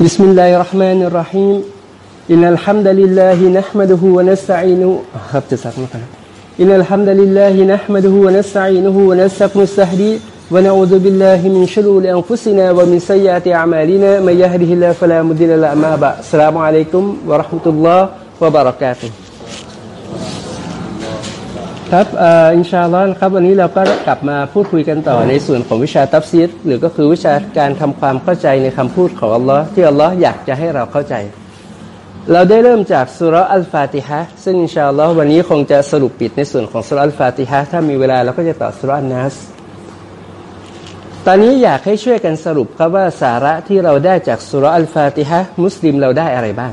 بسم الله الرحمن الرحيم. إن الحمد لله نحمده ونستعينه. إن الحمد لله نحمده ونستعينه ونستغفره ونعوذ بالله من شرور أنفسنا ومن سيئات أعمالنا. من يهده الله فلا مضل له أما بعد. السلام عليكم ورحمة الله وبركاته. ครับอินชาอัลลอฮ์ครับวันนี้เราก็กลับมาพูดคุยกันต่อในส่วนของวิชาตัฟซีรหรือก็คือวิชาการทำความเข้าใจในคำพูดของอัลลอฮ์ที่อัลลอฮ์อยากจะให้เราเข้าใจ เราได้เริ่มจากสุรอัลฟาติฮะซึ่งอินชาอัลลอฮ์วันนี้คงจะสรุปปิดในส่วนของสุรอัลฟาติฮะถ้ามีเวลาเราก็จะต่อสุรอันนัสตอนนี้อยากให้ช่วยกันสรุปครับว่าสาระที่เราได้จากสุรอัลฟาติฮะมุสลิมเราได้อะไรบ้าง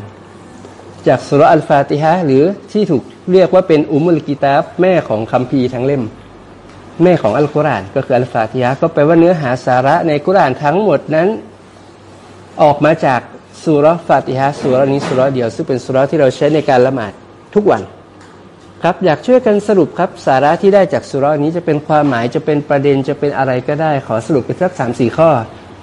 จากสุรอัลฟาติฮะหรือที่ถูก เรียกว่าเป็นอุมุลกิตาบแม่ของคัมภีร์ทั้งเล่ม แม่ของอัลกุรอานก็คืออัลฟาติฮะก็แปลว่าเนื้อหาสาระในกุรอานทั้งหมดนั้น ออกมาจากสุรฟาติฮะสุรนี้สุรเดียว ซึ่งเป็นสุรที่เราใช้ในการละหมาดทุกวันครับอยากช่วยกันสรุปครับสาระที่ได้จากสุรนี้จะเป็นความหมายจะเป็นประเด็นจะเป็นอะไรก็ได้ ขอสรุปเป็นสักสามสี่ข้อ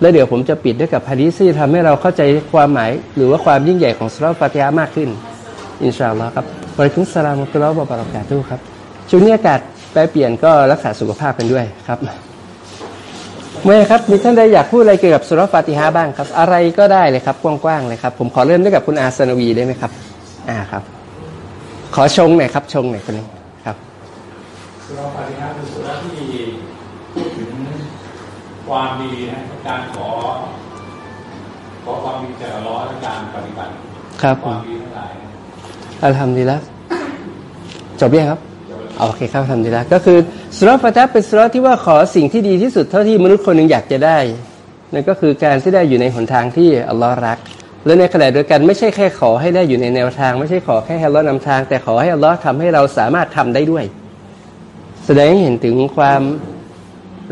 แล้วเดี๋ยวผมจะปิดด้วยกับฮะดีซี่ทำให้เราเข้าใจความหมาย หรือว่าความยิ่งใหญ่ของสุรฟาติฮะมากขึ้น อินชาอัลลอฮ์ครับ วะลัยกุมสลามอัลลอฮ์บะบารอกาตุครับช่วงนี้อากาศแปรเปลี่ยนก็รักษาสุขภาพกันด้วยครับ เมื่อครับมีท่านใดอยากพูดอะไรเกี่ยวกับสุรฟาติฮะบ้างครับ อะไรก็ได้เลยครับกว้างๆเลยครับ ผมขอเริ่มด้วยกับคุณอาสนวีได้ไหมครับ อ่าครับ ขอชงหน่อยครับชงหน่อยคนนี้ครับสุรฟาติฮะเป็นสุรที่พูดถึงความดีนะการขอขอความดีจากอัลลอฮ์และการปฏิบัติครับความดีทั้งหลายนะ อัลฮัมดุลิลละจบยังครับโอเคครับทำดีแล้วก็คือสุรฟาติฮะเป็นสุรที่ว่าขอสิ่งที่ดีที่สุดเท่าที่มนุษย์คนหนึ่งอยากจะได้นั่นก็คือการที่ได้อยู่ในหนทางที่อัลลอฮ์รัก และในขณะเดียวกันไม่ใช่แค่ขอให้ได้อยู่ในแนวทาง ไม่ใช่ขอแค่ให้อัลลอฮ์นำทาง แต่ขอให้อัลลอฮ์ทำให้เราสามารถทำได้ด้วย แสดงให้เห็นถึงความ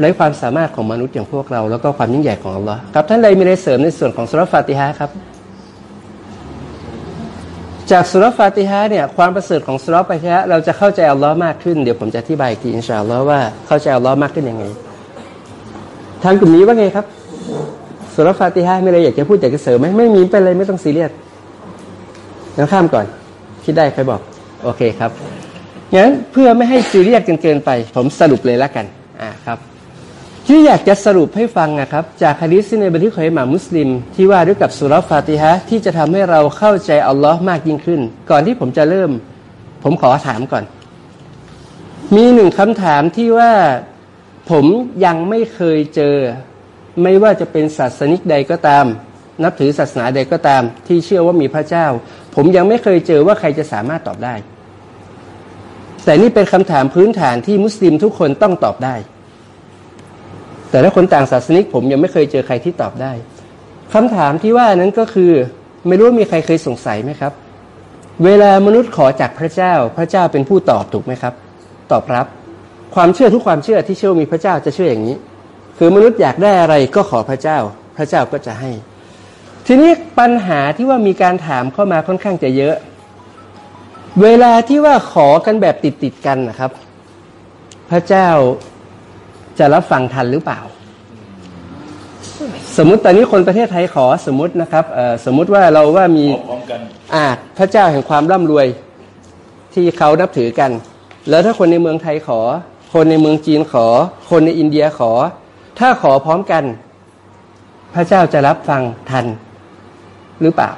ไร้ความสามารถของมนุษย์อย่างพวกเรา แล้วก็ความยิ่งใหญ่ของอัลลอฮ์ครับท่านใดมีอะไรเสริมในส่วนของสุรฟาติฮะครับ จากสุรฟาติฮะเนี่ยความประเสริฐของสุรฟาติฮะเราจะเข้าใจอัลลอฮ์มากขึ้นเดี๋ยวผมจะอธิบายอีกทีอินชาอัลลอฮ์ว่าเข้าใจอัลลอฮ์มากขึ้นยังไงทางกลุ่มนี้ว่าไงครับสุรฟาติฮะไมีอะไรอยากจะพูดอยากจะเสริมไหมไม่มีเป็นไรไม่ต้องซีเรียสงั้นข้ามก่อน คิดได้ใครบอก โอเคครับงั้นเพื่อไม่ให้ซีเรียสกันเกินไป ผมสรุปเลยละกันอ่าครับ ที่อยากจะสรุปให้ฟังนะครับจากฮะดีษในบันทึกของอิหม่ามุสลิม ที่ว่าด้วยกับสุรฟาติฮะที่จะทำให้เราเข้าใจอัลลอฮ์มากยิ่งขึ้น ก่อนที่ผมจะเริ่ม ผมขอถามก่อน มีหนึ่งคำถามที่ว่าผมยังไม่เคยเจอ ไม่ว่าจะเป็นศาสนิกใดก็ตาม นับถือศาสนาใดก็ตาม ที่เชื่อว่ามีพระเจ้า ผมยังไม่เคยเจอว่าใครจะสามารถตอบได้ แต่นี่เป็นคำถามพื้นฐานที่มุสลิมทุกคนต้องตอบได้ แต่ถ้าคนต่างศาสนิกผมยังไม่เคยเจอใครที่ตอบได้คำถามที่ว่านั้นก็คือไม่รู้มีใครเคยสงสัยไหมครับ เวลามนุษย์ขอจากพระเจ้า พระเจ้าเป็นผู้ตอบถูกไหมครับ ตอบรับ ความเชื่อทุกความเชื่อที่เชื่อมีพระเจ้าจะเชื่ออย่างนี้ คือมนุษย์อยากได้อะไรก็ขอพระเจ้า พระเจ้าก็จะให้ ทีนี้ปัญหาที่ว่ามีการถามเข้ามาค่อนข้างจะเยอะ เวลาที่ว่าขอกันแบบติดติดกันนะครับ พระเจ้า จะรับฟังทันหรือเปล่า สมมุติตอนนี้คนประเทศไทยขอสมมตินะครับเอ่อสมมุติว่าเราว่ามีขอพร้อมกันอาจพระเจ้าแห่งความร่ำรวยที่เขานับถือกัน แล้วถ้าคนในเมืองไทยขอ คนในเมืองจีนขอ คนในอินเดียขอ ถ้าขอพร้อมกัน พระเจ้าจะรับฟังทันหรือเปล่า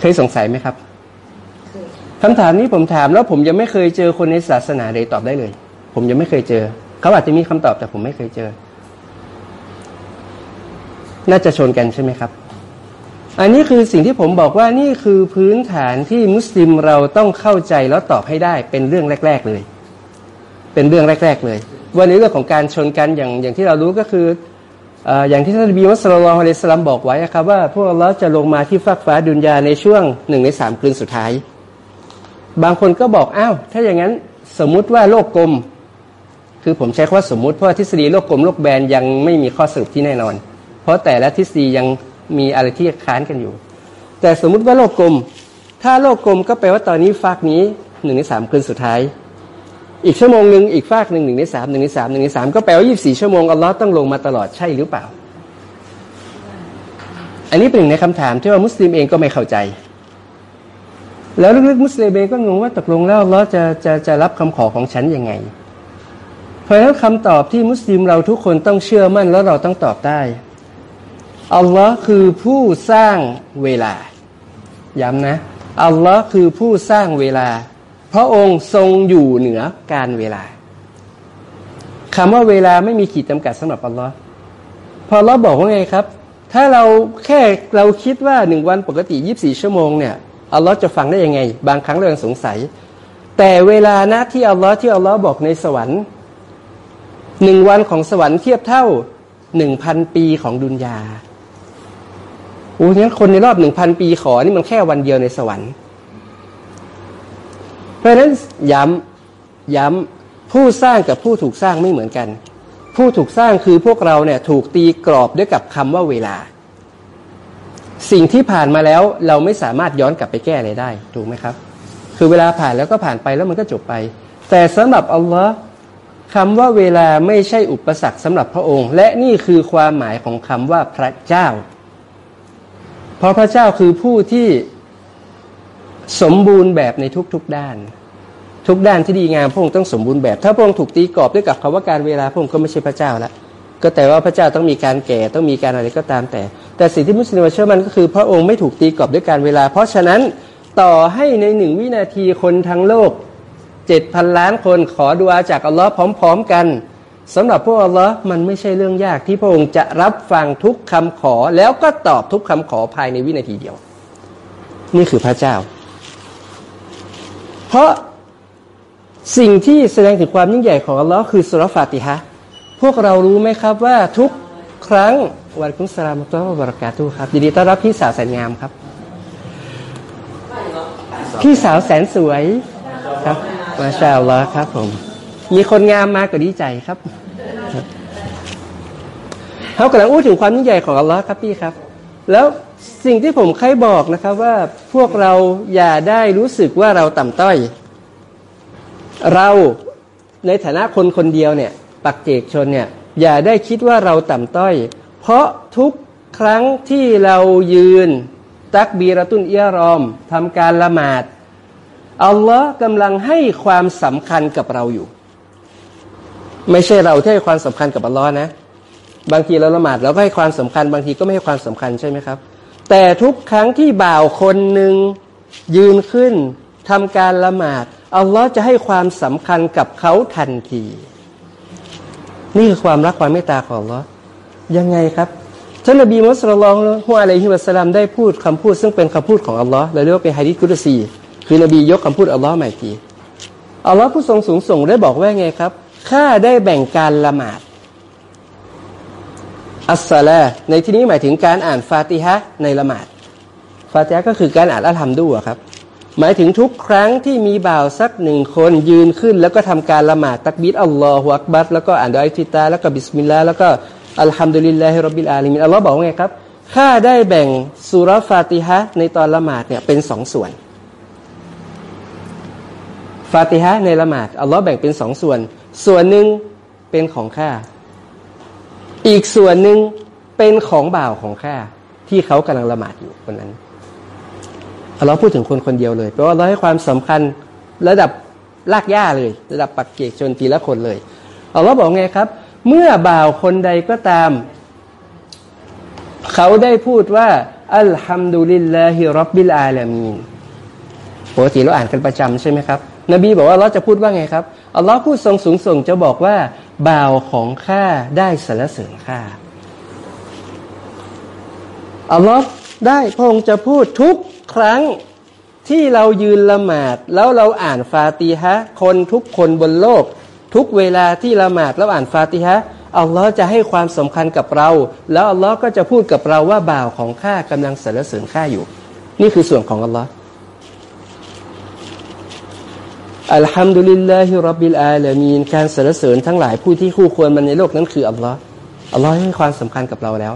เคยสงสัยไหมครับคำถามนี้ผมถามแล้วผมยังไม่เคยเจอคนในศาสนาใดตอบได้เลย ผมยังไม่เคยเจอ เขาอาจจะมีคำตอบแต่ผมไม่เคยเจอ น่าจะชนกันใช่ไหมครับ อันนี้คือสิ่งที่ผมบอกว่านี่คือพื้นฐานที่มุสลิมเราต้องเข้าใจแล้วตอบให้ได้เป็นเรื่องแรก ๆเลย เป็นเรื่องแรก ๆ เลยว่าในเรื่องของการชนกันอย่างอย่างที่เรารู้ก็คืออย่างที่ท่านบีมุสลิมอะลัยฮิสสลามบอกไว้นะครับว่าพวกเราจะลงมาที่ฟากฟ้าดุนยาในช่วงหนึ่งในสามคืนสุดท้าย บางคนก็บอกอ้าวถ้าอย่างนั้นสมมุติว่าโลกกลม คือผมใช้คำว่าสมมุติเพราะทฤษฎีโลกกลมโลกแบนยังไม่มีข้อสรุปที่แน่นอน เพราะแต่ละทฤษฎียังมีอะไรที่ค้านกันอยู่ แต่สมมุติว่าโลกกลม ถ้าโลกกลมก็แปลว่าตอนนี้ฟากนี้หนึ่งในสามคืนสุดท้าย อีกชั่วโมงหนึ่งอีกฟากหนึ่งหนึ่งในสามหนึ่งในสามหนึ่งในสามก็แปลว่ายี่สิบสี่ชั่วโมงอัลลอฮ์ต้องลงมาตลอดใช่หรือเปล่า อันนี้เป็นหนึ่งในคำถามที่ว่ามุสลิมเองก็ไม่เข้าใจ แล้วลึกๆมุสลิมเองก็งงว่าตกลงแล้วเราจะจะจะรับคำขอของฉันยังไง ราะฉะนั้นคำตอบที่มุสลิมเราทุกคนต้องเชื่อมั่นแล้วเราต้องตอบได้อัลลอฮ์คือผู้สร้างเวลา ย้ำนะอัลลอฮ์คือผู้สร้างเวลา พระองค์ทรงอยู่เหนือการเวลาคำว่าเวลาไม่มีขีดจำกัดสำหรับอัลลอฮ์พออัลลอฮ์บอกว่าไงครับ ถ้าเราแค่เราคิดว่าหนึ่งวันปกติยีิบสี่ชั่วโมงเนี่ยอัลลอฮ์จะฟังได้ยังไง บางครั้งเรายังสงสัย แต่เวลานะที่อัลลอฮ์ที่อัลลอฮ์บอกในสวรรค์ หนึ่งวันของสวรรค์เทียบเท่าหนึ่งพันปีของดุนยาโอ้ยงั้นคนในรอบหนึ่งพันปีขอนี่มันแค่วันเดียวในสวรรค์ เพราะฉะนั้นย้ำย้ำผู้สร้างกับผู้ถูกสร้างไม่เหมือนกัน ผู้ถูกสร้างคือพวกเราเนี่ยถูกตีกรอบด้วยกับคำว่าเวลา สิ่งที่ผ่านมาแล้วเราไม่สามารถย้อนกลับไปแก้อะไรได้ ถูกไหมครับ คือเวลาผ่านแล้วก็ผ่านไปแล้วมันก็จบไป แต่สำหรับอัลลอฮ์ คำว่าเวลาไม่ใช่อุปสรรคสำหรับพระองค์ และนี่คือความหมายของคำว่าพระเจ้า เพราะพระเจ้าคือผู้ที่สมบูรณ์แบบในทุกๆด้าน ทุกด้านที่ดีงามพระองค์ต้องสมบูรณ์แบบ ถ้าพระองค์ถูกตีกรอบด้วยกับคำว่าการเวลาพระองค์ก็ไม่ใช่พระเจ้าละก็แต่ว่าพระเจ้าต้องมีการแก่ต้องมีการอะไรก็ตามแต่ แต่สิ่งที่มุสลิมเชื่อมันก็คือ พระองค์ไม่ถูกตีกรอบด้วยการเวลา เพราะฉะนั้นต่อให้ในหนึ่งวินาทีคนทั้งโลก เจ็ดพันล้านคนขอดุอาจากอัลลอฮ์พร้อม ๆ กันสำหรับพวกอัลลอฮ์มันไม่ใช่เรื่องยากที่พระองค์จะรับฟังทุกคำขอ แล้วก็ตอบทุกคำขอภายในวินาทีเดียว นี่คือพระเจ้า เพราะสิ่งที่แสดงถึงความยิ่งใหญ่ของอัลลอฮ์คือสุรฟาติฮะพวกเรารู้ไหมครับว่าทุกครั้งวันคุสลามตุลบรากาตุครับยินดีต้อนรับพี่สาวแสนงามครับ พี่สาวแสนสวยครับ มาชาอัลลอฮ์ครับผม มีคนงามมากก็ดีใจครับเขากำลังอู้ถึงความยิ่งใหญ่ของอัลลอฮ์ครับพี่ครับ แล้วสิ่งที่ผมใครบอกนะครับว่าพวกเราอย่าได้รู้สึกว่าเราต่ำต้อย เราในฐานะคนคนเดียวเนี่ย ปักเจกชนเนี่ย อย่าได้คิดว่าเราต่ำต้อย เพราะทุกครั้งที่เรายืน ตักบีรตุนเอียรอมทำการละหมาด อัลลอฮ์กำลังให้ความสำคัญกับเราอยู่ ไม่ใช่เราที่ให้ความสำคัญกับอัลลอฮ์นะ บางทีเราละหมาดเราก็ให้ความสำคัญ บางทีก็ไม่ให้ความสำคัญใช่ไหมครับ แต่ทุกครั้งที่บ่าวคนหนึ่งยืนขึ้นทำการละหมาดอัลลอฮ์จะให้ความสำคัญกับเขาทันที นี่คือความรักความเมตตาของอัลลอฮ์ยังไงครับท่านนบีมุสลิมฮุอะลัยฮิวะสัลลัมได้พูดคำพูดซึ่งเป็นคำพูดของอัลลอฮ์เราเรียกว่าเป็นฮะดิษกุรซี คือนบียกคำพูดอัลลอฮ์ใหม่ทีอัลลอฮ์ผู้ทรงสูงส่งได้บอกว่าไงครับข้าได้แบ่งการละหมาดอัสซาลาในที่นี้หมายถึงการอ่านฟาติฮะในละหมาด ฟาติฮะก็คือการอ่านالحمد อะครับ หมายถึงทุกครั้งที่มีบ่าวสักหนึ่งคนยืนขึ้น แล้วก็ทำการละหมาดตักบิดอัลลอฮฺอักบัดแล้วก็อ่านดอยทิตา แล้วก็بسم اللهแล้วก็الحمد لله رب العالمينอัลลอฮ์บอกว่าไงครับข้าได้แบ่งสุรฟาติฮะในตอนละหมาดเนี่ยเป็นสองส่วน ฟาติฮะในละหมาดอัลลอฮ์แบ่งเป็นสองส่วน ส่วนหนึ่งเป็นของข้า อีกส่วนหนึ่งเป็นของบ่าวของข้าที่เขากำลังละหมาดอยู่คนนั้นอัลลอฮ์พูดถึงคนคนเดียวเลยเพราะว่าเราให้ความสำคัญระดับลากย่าเลย ระดับปักเกกชนทีละคนเลยอัลลอฮ์บอกไงครับ เมื่อบ่าวคนใดก็ตาม เขาได้พูดว่าอัลฮัมดุลิลลาฮิรับบิลอาลามีนปกติเราอ่านกันประจำใช่ไหมครับ นบีบอกว่าเราจะพูดว่าไงครับอัลลอฮ์พูดทรงสูงส่งจะบอกว่า บ่าวของข้าได้สรรเสริญข้าอัลลอฮ์ได้พระองค์จะพูดทุกครั้งที่เรายืนละหมาด แล้วเราอ่านฟาติฮะคนทุกคนบนโลก ทุกเวลาที่ละหมาดแล้วอ่านฟาติฮะอัลลอฮ์จะให้ความสำคัญกับเรา แล้วอัลลอฮ์ก็จะพูดกับเราว่าบ่าวของข้ากำลังสรรเสริญข้าอยู่ นี่คือส่วนของอัลลอฮ์ الحمد لله رب العالمينการสรรเสริญทั้งหลายผู้ที่คู่ควรมันในโลกนั้นคืออัลลอฮ์อัลลอฮ์ให้ความสำคัญกับเราแล้ว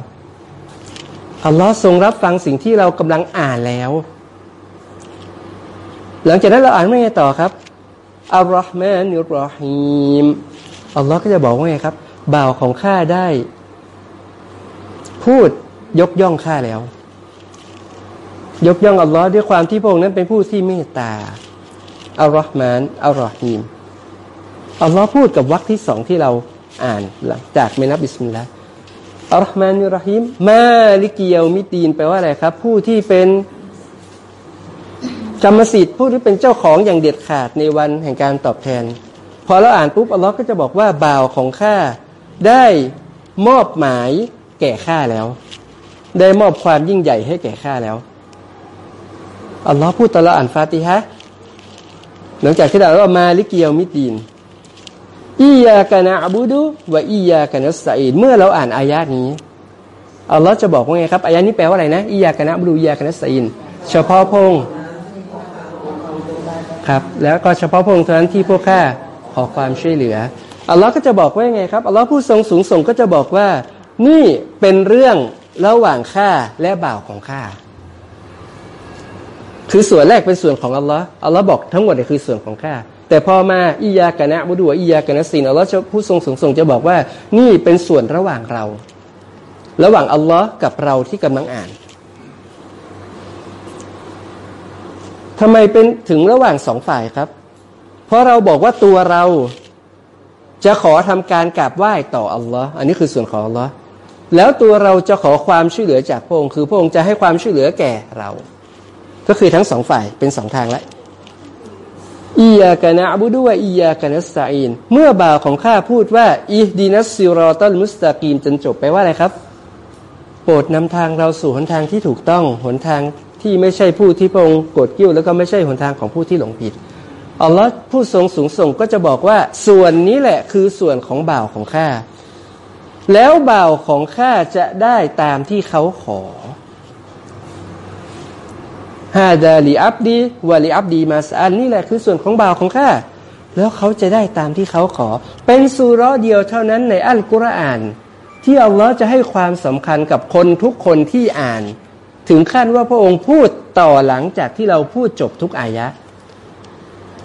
อัลลอฮ์ทรงรับฟังสิ่งที่เรากำลังอ่านแล้ว หลังจากนั้นเราอ่านว่าไงต่อครับالرحمن الرحيمอัลลอฮ์ก็จะบอกว่าไงครับ บ่าวของข้าได้ พูดยกย่องข้าแล้ว ยกย่องอัลลอฮ์ด้วยความที่พระองค์นั้นเป็นผู้ที่เมตตา الرحمن الرحيمอัลลอฮ์พูดกับวรรคที่สองที่เราอ่านหลังจากเมนับบิสมิลลาห์อัลลอฮ์มานิรฮิมมาลิกิยามิตีนแปลว่าอะไรครับ ผู้ที่เป็นกรรมสิทธิ์ผู้ที่เป็นเจ้าของอย่างเด็ดขาดในวันแห่งการตอบแทน พอเราอ่านปุ๊บอัลลอฮ์ก็จะบอกว่าบ่าวของข้าได้มอบหมายแก่ข้าแล้ว ได้มอบความยิ่งใหญ่ให้แก่ข้าแล้วอัลลอฮ์พูดตลอดอ่านฟาติฮะ หลังจากที่เราว่ามาลิกิยามิตีนอียากะนะอบูดุวะอียากะนัสไอีนเมื่อเราอ่านอายะนี้อัลลอฮ์จะบอกว่าไงครับอายะนี้แปลว่าอะไรนะอียากะนะอบูดุอียากะนัสไอีนเฉพาะพงครับ แล้วก็เฉพาะพงเท่านั้นที่พวกข้าขอความช่วยเหลืออัลลอฮ์ก็จะบอกว่าไงครับอัลลอฮ์ผู้ทรงสูงส่งก็จะบอกว่า นี่เป็นเรื่องระหว่างข้าและบ่าวของข้า คือส่วนแรกเป็นส่วนของอัลลอฮ์อัลลอฮ์บอกทั้งหมดเนี่ยคือส่วนของข้าแต่พอมาอิยากะนะบุดูอิยากะนะซีนอัลลอฮ์ผู้ทรงสูงส่งจะบอกว่านี่เป็นส่วนระหว่างเรา ระหว่างอัลลอฮ์กับเราที่กำลังอ่านทำไมเป็นถึงระหว่างสองฝ่ายครับ เพราะเราบอกว่าตัวเราจะขอทำการกราบไหว้ต่ออัลลอฮ์อันนี้คือส่วนของอัลลอฮ์แล้วตัวเราจะขอความช่วยเหลือจากพระองค์คือพระองค์จะให้ความช่วยเหลือแก่เรา ก็คือทั้งสองฝ่ายเป็นสองทางแล้วอียากะนะบุดูว่าอียากะนัสตาอิน เมื่อบ่าวของข้าพูดว่าอีดีนัสซิรอตัลมุสตากีมจนจบไปว่าอะไรครับ โปรดนำทางเราสู่หนทางที่ถูกต้องหนทางที่ไม่ใช่ผู้ที่พระองค์โกรธกิ้ว แล้วก็ไม่ใช่หนทางของผู้ที่หลงผิดอัลลอฮ์ผู้ทรงสูงส่งก็จะบอกว่าส่วนนี้แหละคือส่วนของบ่าวของข้าแล้วบ่าวของข้าจะได้ตามที่เขาขอ ฮาดาลีอับดีวาลีอับดีมาสอันนี่แหละคือส่วนของบ่าวของข้าแล้วเขาจะได้ตามที่เขาขอ เป็นสุรเดียวเท่านั้นในอัลกุรอาน ที่อัลลอฮ์จะให้ความสำคัญกับคนทุกคนที่อ่าน ถึงขั้นว่าพระองค์พูดต่อหลังจากที่เราพูดจบทุกอายะ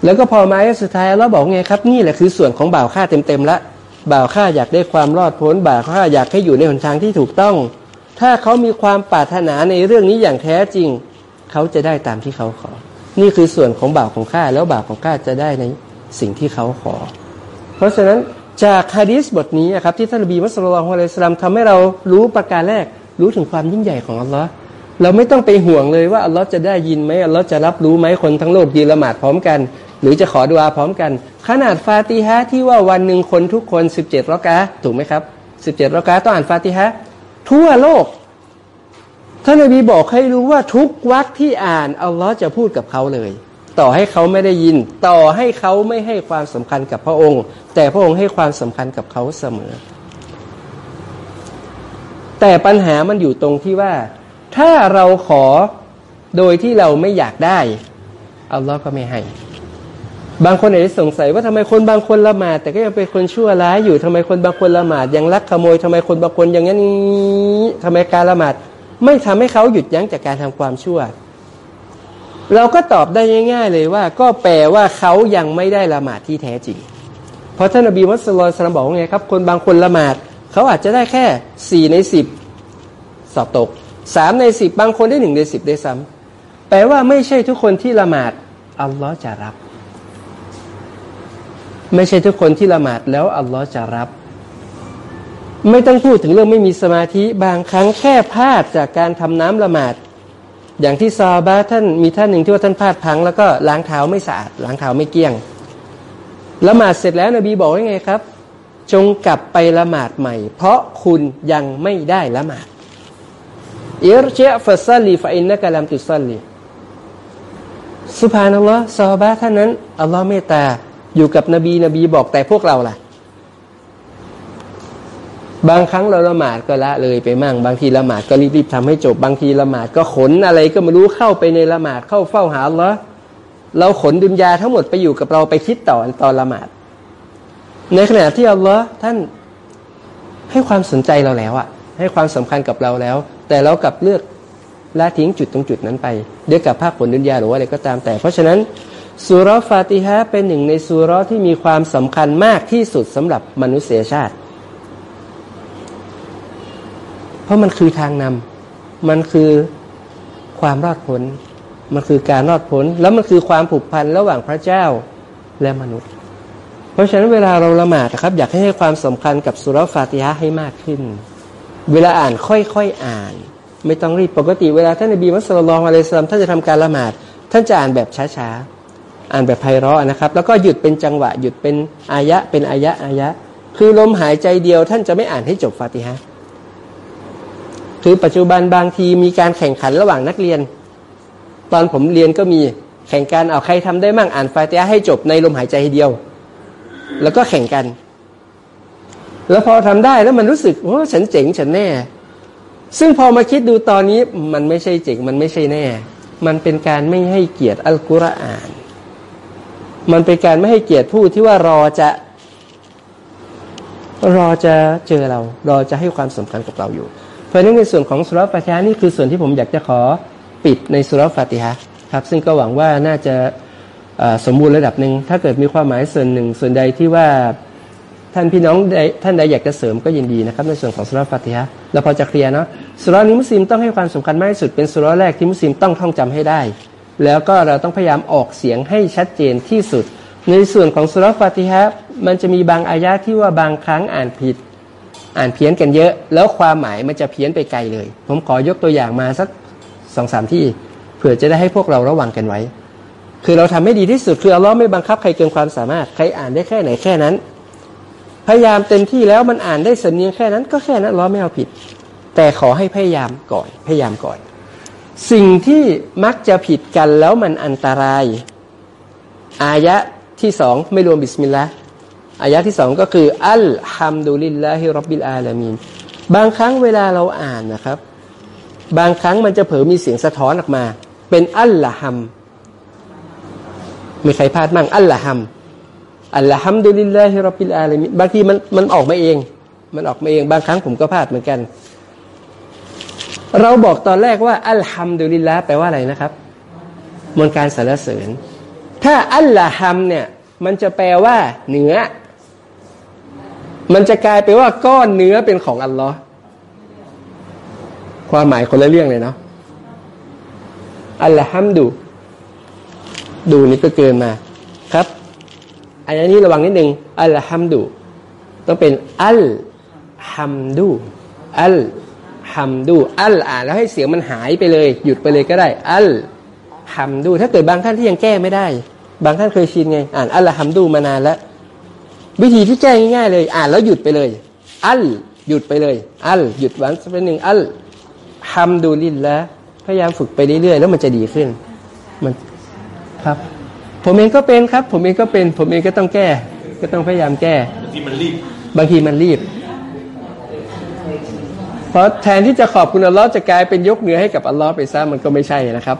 แล้วก็พอมาอายะสุดท้ายเราบอกไงครับนี่แหละคือส่วนของบ่าวข้าเต็มๆละบ่าวข้าอยากได้ความรอดพ้น บ่าวข้าอยากให้อยู่ในหนทางที่ถูกต้อง ถ้าเขามีความปรารถนาในเรื่องนี้อย่างแท้จริง เขาจะได้ตามที่เขาขอ นี่คือส่วนของบ่าวของข้าแล้วบ่าวของข้าจะได้ในสิ่งที่เขาขอ เพราะฉะนั้นจากฮะดีษบทนี้ครับที่ท่านบีมัสลิมของอะลัยสลามทำให้เรารู้ประการแรกรู้ถึงความยิ่งใหญ่ของอัลลอฮ์เราไม่ต้องไปห่วงเลยว่าอัลลอฮ์จะได้ยินไหมอัลลอฮ์จะรับรู้ไหมคนทั้งโลกยืนละหมาดพร้อมกัน หรือจะขอดุอาพร้อมกัน ขนาดฟาติฮะที่ว่าวันหนึ่งคนทุกคน 17รอกะถูกไหมครับ17รอกะต้องอ่านฟาติฮะทั่วโลก ท่านนบีบอกให้รู้ว่าทุกวักที่อ่านอัลลอฮ์จะพูดกับเขาเลย ต่อให้เขาไม่ได้ยิน ต่อให้เขาไม่ให้ความสำคัญกับพระองค์ แต่พระองค์ให้ความสำคัญกับเขาเสมอ แต่ปัญหามันอยู่ตรงที่ว่า ถ้าเราขอโดยที่เราไม่อยากได้อัลลอฮ์ก็ไม่ให้ บางคนอาจจะสงสัยว่าทำไมคนบางคนละหมาดแต่ก็ยังเป็นคนชั่วร้ายอยู่ทำไมคนบางคนละหมาดยังลักขโมยทำไมคนบางคนอย่างนี้ทำไมการละหมาด ไม่ทำให้เขาหยุดยั้งจากการทำความชั่ว เราก็ตอบได้ง่าย ๆ เลยว่า ก็แปลว่าเขายังไม่ได้ละหมาดที่แท้จริง เพราะท่านอบีมุสลิมสลามบอกว่าไงครับ คนบางคนละหมาดเขาอาจจะได้แค่สี่ในสิบสอบตกสามในสิบบางคนได้หนึ่งในสิบได้ซ้ำแปลว่าไม่ใช่ทุกคนที่ละหมาดอัลลอฮ์จะรับ ไม่ใช่ทุกคนที่ละหมาดแล้วอัลลอฮ์จะรับ ไม่ต้องพูดถึงเรื่องไม่มีสมาธิบางครั้งแค่พลาดจากการทำน้ำละหมาด อย่างที่ซอฮาบะฮ์ท่านมีท่านหนึ่งที่ว่าท่านพลาดพัง แล้วก็ล้างเท้าไม่สะอาดล้างเท้าไม่เกี้ยงละหมาดเสร็จแล้วนบีบอกว่าไงครับ จงกลับไปละหมาดใหม่ เพราะคุณยังไม่ได้ละหมาดอิรเชฟัสซัลีฟอินนะกะลัมตุสซัลลีสุภานัลลอฮ์ซาบาท่านนั้นอัลลอฮ์เมตตาอยู่กับนบีนบีบอกแต่พวกเราล่ะ บางครั้งเราละหมาดก็ละเลยไปมั่ง บางทีละหมาดก็รีบๆทำให้จบ บางทีละหมาดก็ขนอะไรก็ไม่รู้เข้าไปในละหมาดเข้าเฝ้าหาอัลลอเราขนดุนยาทั้งหมดไปอยู่กับเราไปคิดต่อตอนละหมาด ในขณะที่อัลลอฮ์ท่านให้ความสนใจเราแล้วอะให้ความสำคัญกับเราแล้ว แต่เรากลับเลือกละทิ้งจุดตรงจุดนั้นไปด้วยกับภาคผลดุนยาหรือว่าอะไรก็ตามแต่ เพราะฉะนั้นสุรฟาติฮะเป็นหนึ่งในสุรที่มีความสำคัญมากที่สุดสำหรับมนุษยชาติเพ ราะมันคือทางนำมันคือความรอดพ้นมันคือการรอดพ้นแล้วมันคือความผูกพันระหว่างพระเจ้าและมนุษย์ เพราะฉะนั้นเวลาเราละหมาดนะครับ อยากให้ให้ความสำคัญกับสุรฟาติฮะให้มากขึ้น เวลาอ่านค่อยๆอ่าน ไม่ต้องรีบปกติเวลาท่านนบีมุสลิมอะลัยสลามท่านจะทำการละหมาด ท่านจะอ่านแบบช้าๆอ่านแบบไพเราะนะครับ แล้วก็หยุดเป็นจังหวะ หยุดเป็นอายะเป็นอายะอายะ คือลมหายใจเดียวท่านจะไม่อ่านให้จบฟาติฮะ คือปัจจุบันบางทีมีการแข่งขันระหว่างนักเรียน ตอนผมเรียนก็มีแข่งกันเอาใครทำได้มั่งอ่านฟาติฮะให้จบในลมหายใจเดียว แล้วก็แข่งกัน แล้วพอทำได้แล้วมันรู้สึกว่าฉันเจ๋งฉันแน่ ซึ่งพอมาคิดดูตอนนี้มันไม่ใช่เจ๋งมันไม่ใช่แน่ มันเป็นการไม่ให้เกียรติอัลกุรอาน มันเป็นการไม่ให้เกียรติผู้ที่ว่ารอจะรอจะเจอเรา รอจะให้ความสำคัญกับเราอยู่ เพราะนั้นในส่วนของสุรฟาติฮะนี่คือส่วนที่ผมอยากจะขอปิดในสุรฟาติฮะครับ ซึ่งก็หวังว่าน่าจะสมบูรณ์ระดับหนึ่งถ้าเกิดมีความหมายส่วนหนึ่งส่วนใดที่ว่าท่านพี่น้องท่านใดอยากจะเสริมก็ยินดีนะครับ ในส่วนของสุรฟาติฮะเราพอจะเคลียร์เนาะสุรนี้มุสลิมต้องให้ความสำคัญมากที่สุดเป็นสุรแรกที่มุสลิมต้องท่องจำให้ได้ แล้วก็เราต้องพยายามออกเสียงให้ชัดเจนที่สุด ในส่วนของสุรฟาติฮะมันจะมีบางอายะที่ว่าบางครั้งอ่านผิด อ่านเพี้ยนกันเยอะ แล้วความหมายมันจะเพี้ยนไปไกลเลย ผมขอยกตัวอย่างมาสักสองสามที่เผื่อจะได้ให้พวกเราระวังกันไว้ คือเราทำให้ดีที่สุดคืออัลลอฮ์ไม่บังคับใครเกินความสามารถ ใครอ่านได้แค่ไหนแค่นั้น พยายามเต็มที่แล้วมันอ่านได้สำเนียงแค่นั้นก็แค่นั้นอัลลอฮ์ไม่เอาผิด แต่ขอให้พยายามก่อนพยายามก่อน สิ่งที่มักจะผิดกันแล้วมันอันตราย อายะที่สองไม่รวม بسم الله อายะที่สองก็คือ الحمد لله رب العالمينบางครั้งเวลาเราอ่านนะครับ บางครั้งมันจะเผลอมีเสียงสะท้อนออกมา เป็นอัลละฮัมมีใครพลาดมั่งอัลละฮัมอัลละฮัมดุลิลลาฮิรับบิลอาลามีนบางทีมันมันออกมาเอง มันออกมาเอง บางครั้งผมก็พลาดเหมือนกัน เราบอกตอนแรกว่า อัลฮัมดุลิลลาแปลว่าอะไรนะครับมนการสรรเสริญ ถ้าอัลละฮัมเนี่ยมันจะแปลว่าเหนือ มันจะกลายไปว่าก้อนเนื้อเป็นของอัลลอฮ์ความหมายคนละเรื่องเลยเนาะอัลฮัมดุดูนี่ก็เกินมาครับ อันนี้ระวังนิดนึงอัลฮัมดุต้องเป็นอัลฮัมดุอัลฮัมดุอัลอ่านแล้วให้เสียงมันหายไปเลย หยุดไปเลยก็ได้ อัลฮัมดุถ้าเกิดบางท่านที่ยังแก้ไม่ได้ บางท่านเคยชินไง อ่านอัลฮัมดุมานานแล้ว วิธีที่แก้ง่ายๆเลย อ่านแล้วหยุดไปเลย อัลหยุดไปเลย อัลหยุดวันสักเป็นหนึ่งอัลฮัมดูลินแล้วพยายามฝึกไปเรื่อยๆแล้วมันจะดีขึ้น มันครับ ผมเองก็เป็นครับ ผมเองก็เป็น ผมเองก็ต้องแก้ ก็ต้องพยายามแก้ บางทีมันรีบบางทีมันรีบ เพราะแทนที่จะขอบคุณอัลลอฮ์จะกลายเป็นยกเนื้อให้กับอัลลอฮ์ไปซะมันก็ไม่ใช่นะครับ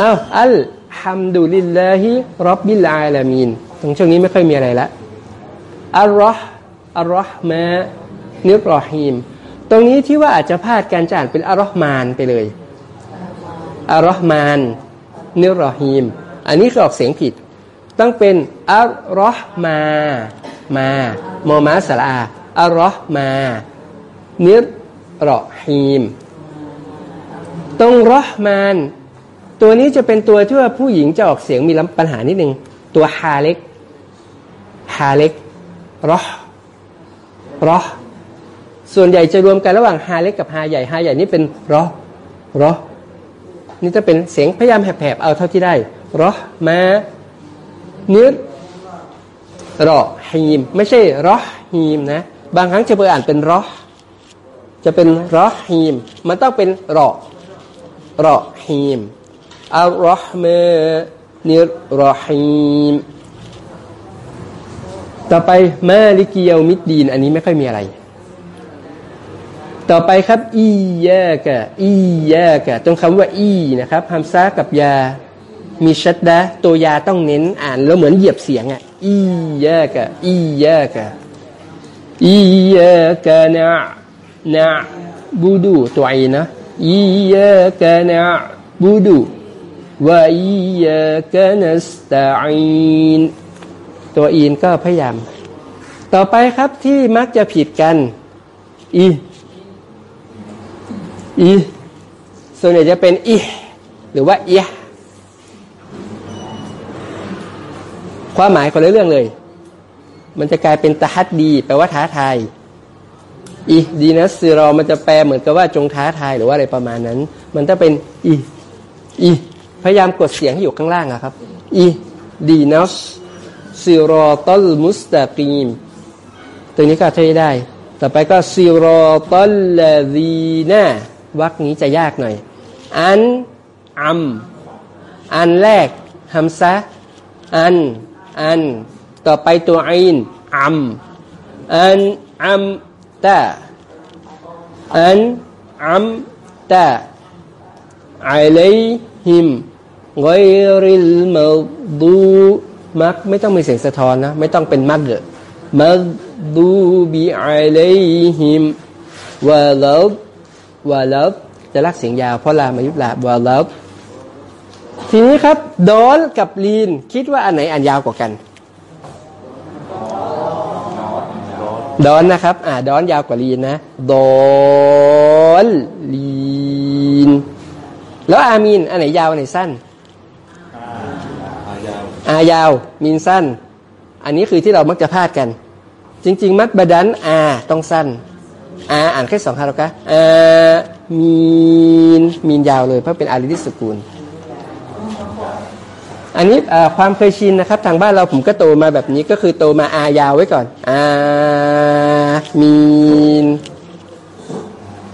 อ้าวอัลฮัมดุลิลลาฮิรับบิลอาลามีนตรงช่วงนี้ไม่ค่อยมีอะไรละ อัลลอฮ์อัลลอฮ์มานิรอฮีม ตรงนี้ที่ว่าอาจจะพลาดการจะอ่านเป็นอัลลอฮ์มานไปเลยอัลลอฮ์มานนิรอฮีม อันนี้คือออกเสียงผิด ต้องเป็นอัลลอฮ์มา มาโมมาสลาอัลลอฮ์มานิรอฮีม ตรงรอห์มานตัวนี้จะเป็นตัวที่ว่าผู้หญิงจะออกเสียงมีปัญหานิดนึง ตัวฮาเล็กฮาเล็ก รอรอส่วนใหญ่จะรวมกันระหว่างฮาเล็กกับฮาใหญ่ฮาใหญ่นี่เป็นรอรอนี่จะเป็นเสียงพยายามแผบๆเอาเท่าที่ได้รอมานิดรอฮีม ไม่ใช่รอฮีมนะ บางครั้งจะไปอ่านเป็นรอจะเป็นรอฮีม มันต้องเป็นรอรอฮีมอัลรอฮ์มานิรอฮีม ต่อไปมาลิกิยามิดดีน อันนี้ไม่ค่อยมีอะไร ต่อไปครับ อียากะอียากะตรงคำว่าอีนะครับฮัมซากับยา มีชัดดะตัวยาต้องเน้นอ่านแล้วเหมือนเหยียบเสียงอะอียากะอียากะอียากะนะนะบูดูตัวอีนะอียากะนะบูดูวะอียากะนัสตะอีน ตัวอีนก็พยายาม ต่อไปครับที่มักจะผิดกัน อีอีส่วนใหญ่จะเป็นอิหรือว่าเอียความหมายคนละเรื่องเลย มันจะกลายเป็นตะฮัดดี แปลว่าท้าทายอีดีนัสซีรอมันจะแปลเหมือนกับว่าจงท้าทายหรือว่าอะไรประมาณนั้น มันจะเป็นอีอีพยายามกดเสียงให้อยู่ข้างล่างอะครับอีดีนัส ซีรอตัลมุสตากีมตรงนี้ก็ใช้ได้ ต่อไปก็ซีรอตัลลาดีนาวักนี้จะยากหน่อย อันอัมอันแรกฮัมซะอันอัน ต่อไปตัวอินอัมอันอัมตาอันอัมตาอัลัยฮิม غير المغضوب มักไม่ต้องมีเสียงสะท้อนนะ ไม่ต้องเป็นมักเดมักดูบีไอัลัยฮิมวะลับวะลับจะลักเสียงยาวเพราะลามายุบลาวะลับทีนี้ครับดอนกับลีน คิดว่าอันไหนอันยาวกว่ากันดอนนะครับ อ่าดอนยาวกว่าลีนนะดอนลีน แล้วอามีนอันไหนยาวอันไหนสั้น อายาวมีนสั้น อันนี้คือที่เรามักจะพลาดกัน จริง ๆ มัดบดันอาต้องสั้นอาอ่านแค่สองคำแล้วก็อามีนมีนยาวเลยเพราะเป็นอาริดิสกุลอันนี้ความเคยชินนะครับ ทางบ้านเราผมก็โตมาแบบนี้ก็คือโตมาอายาวไว้ก่อนอามีน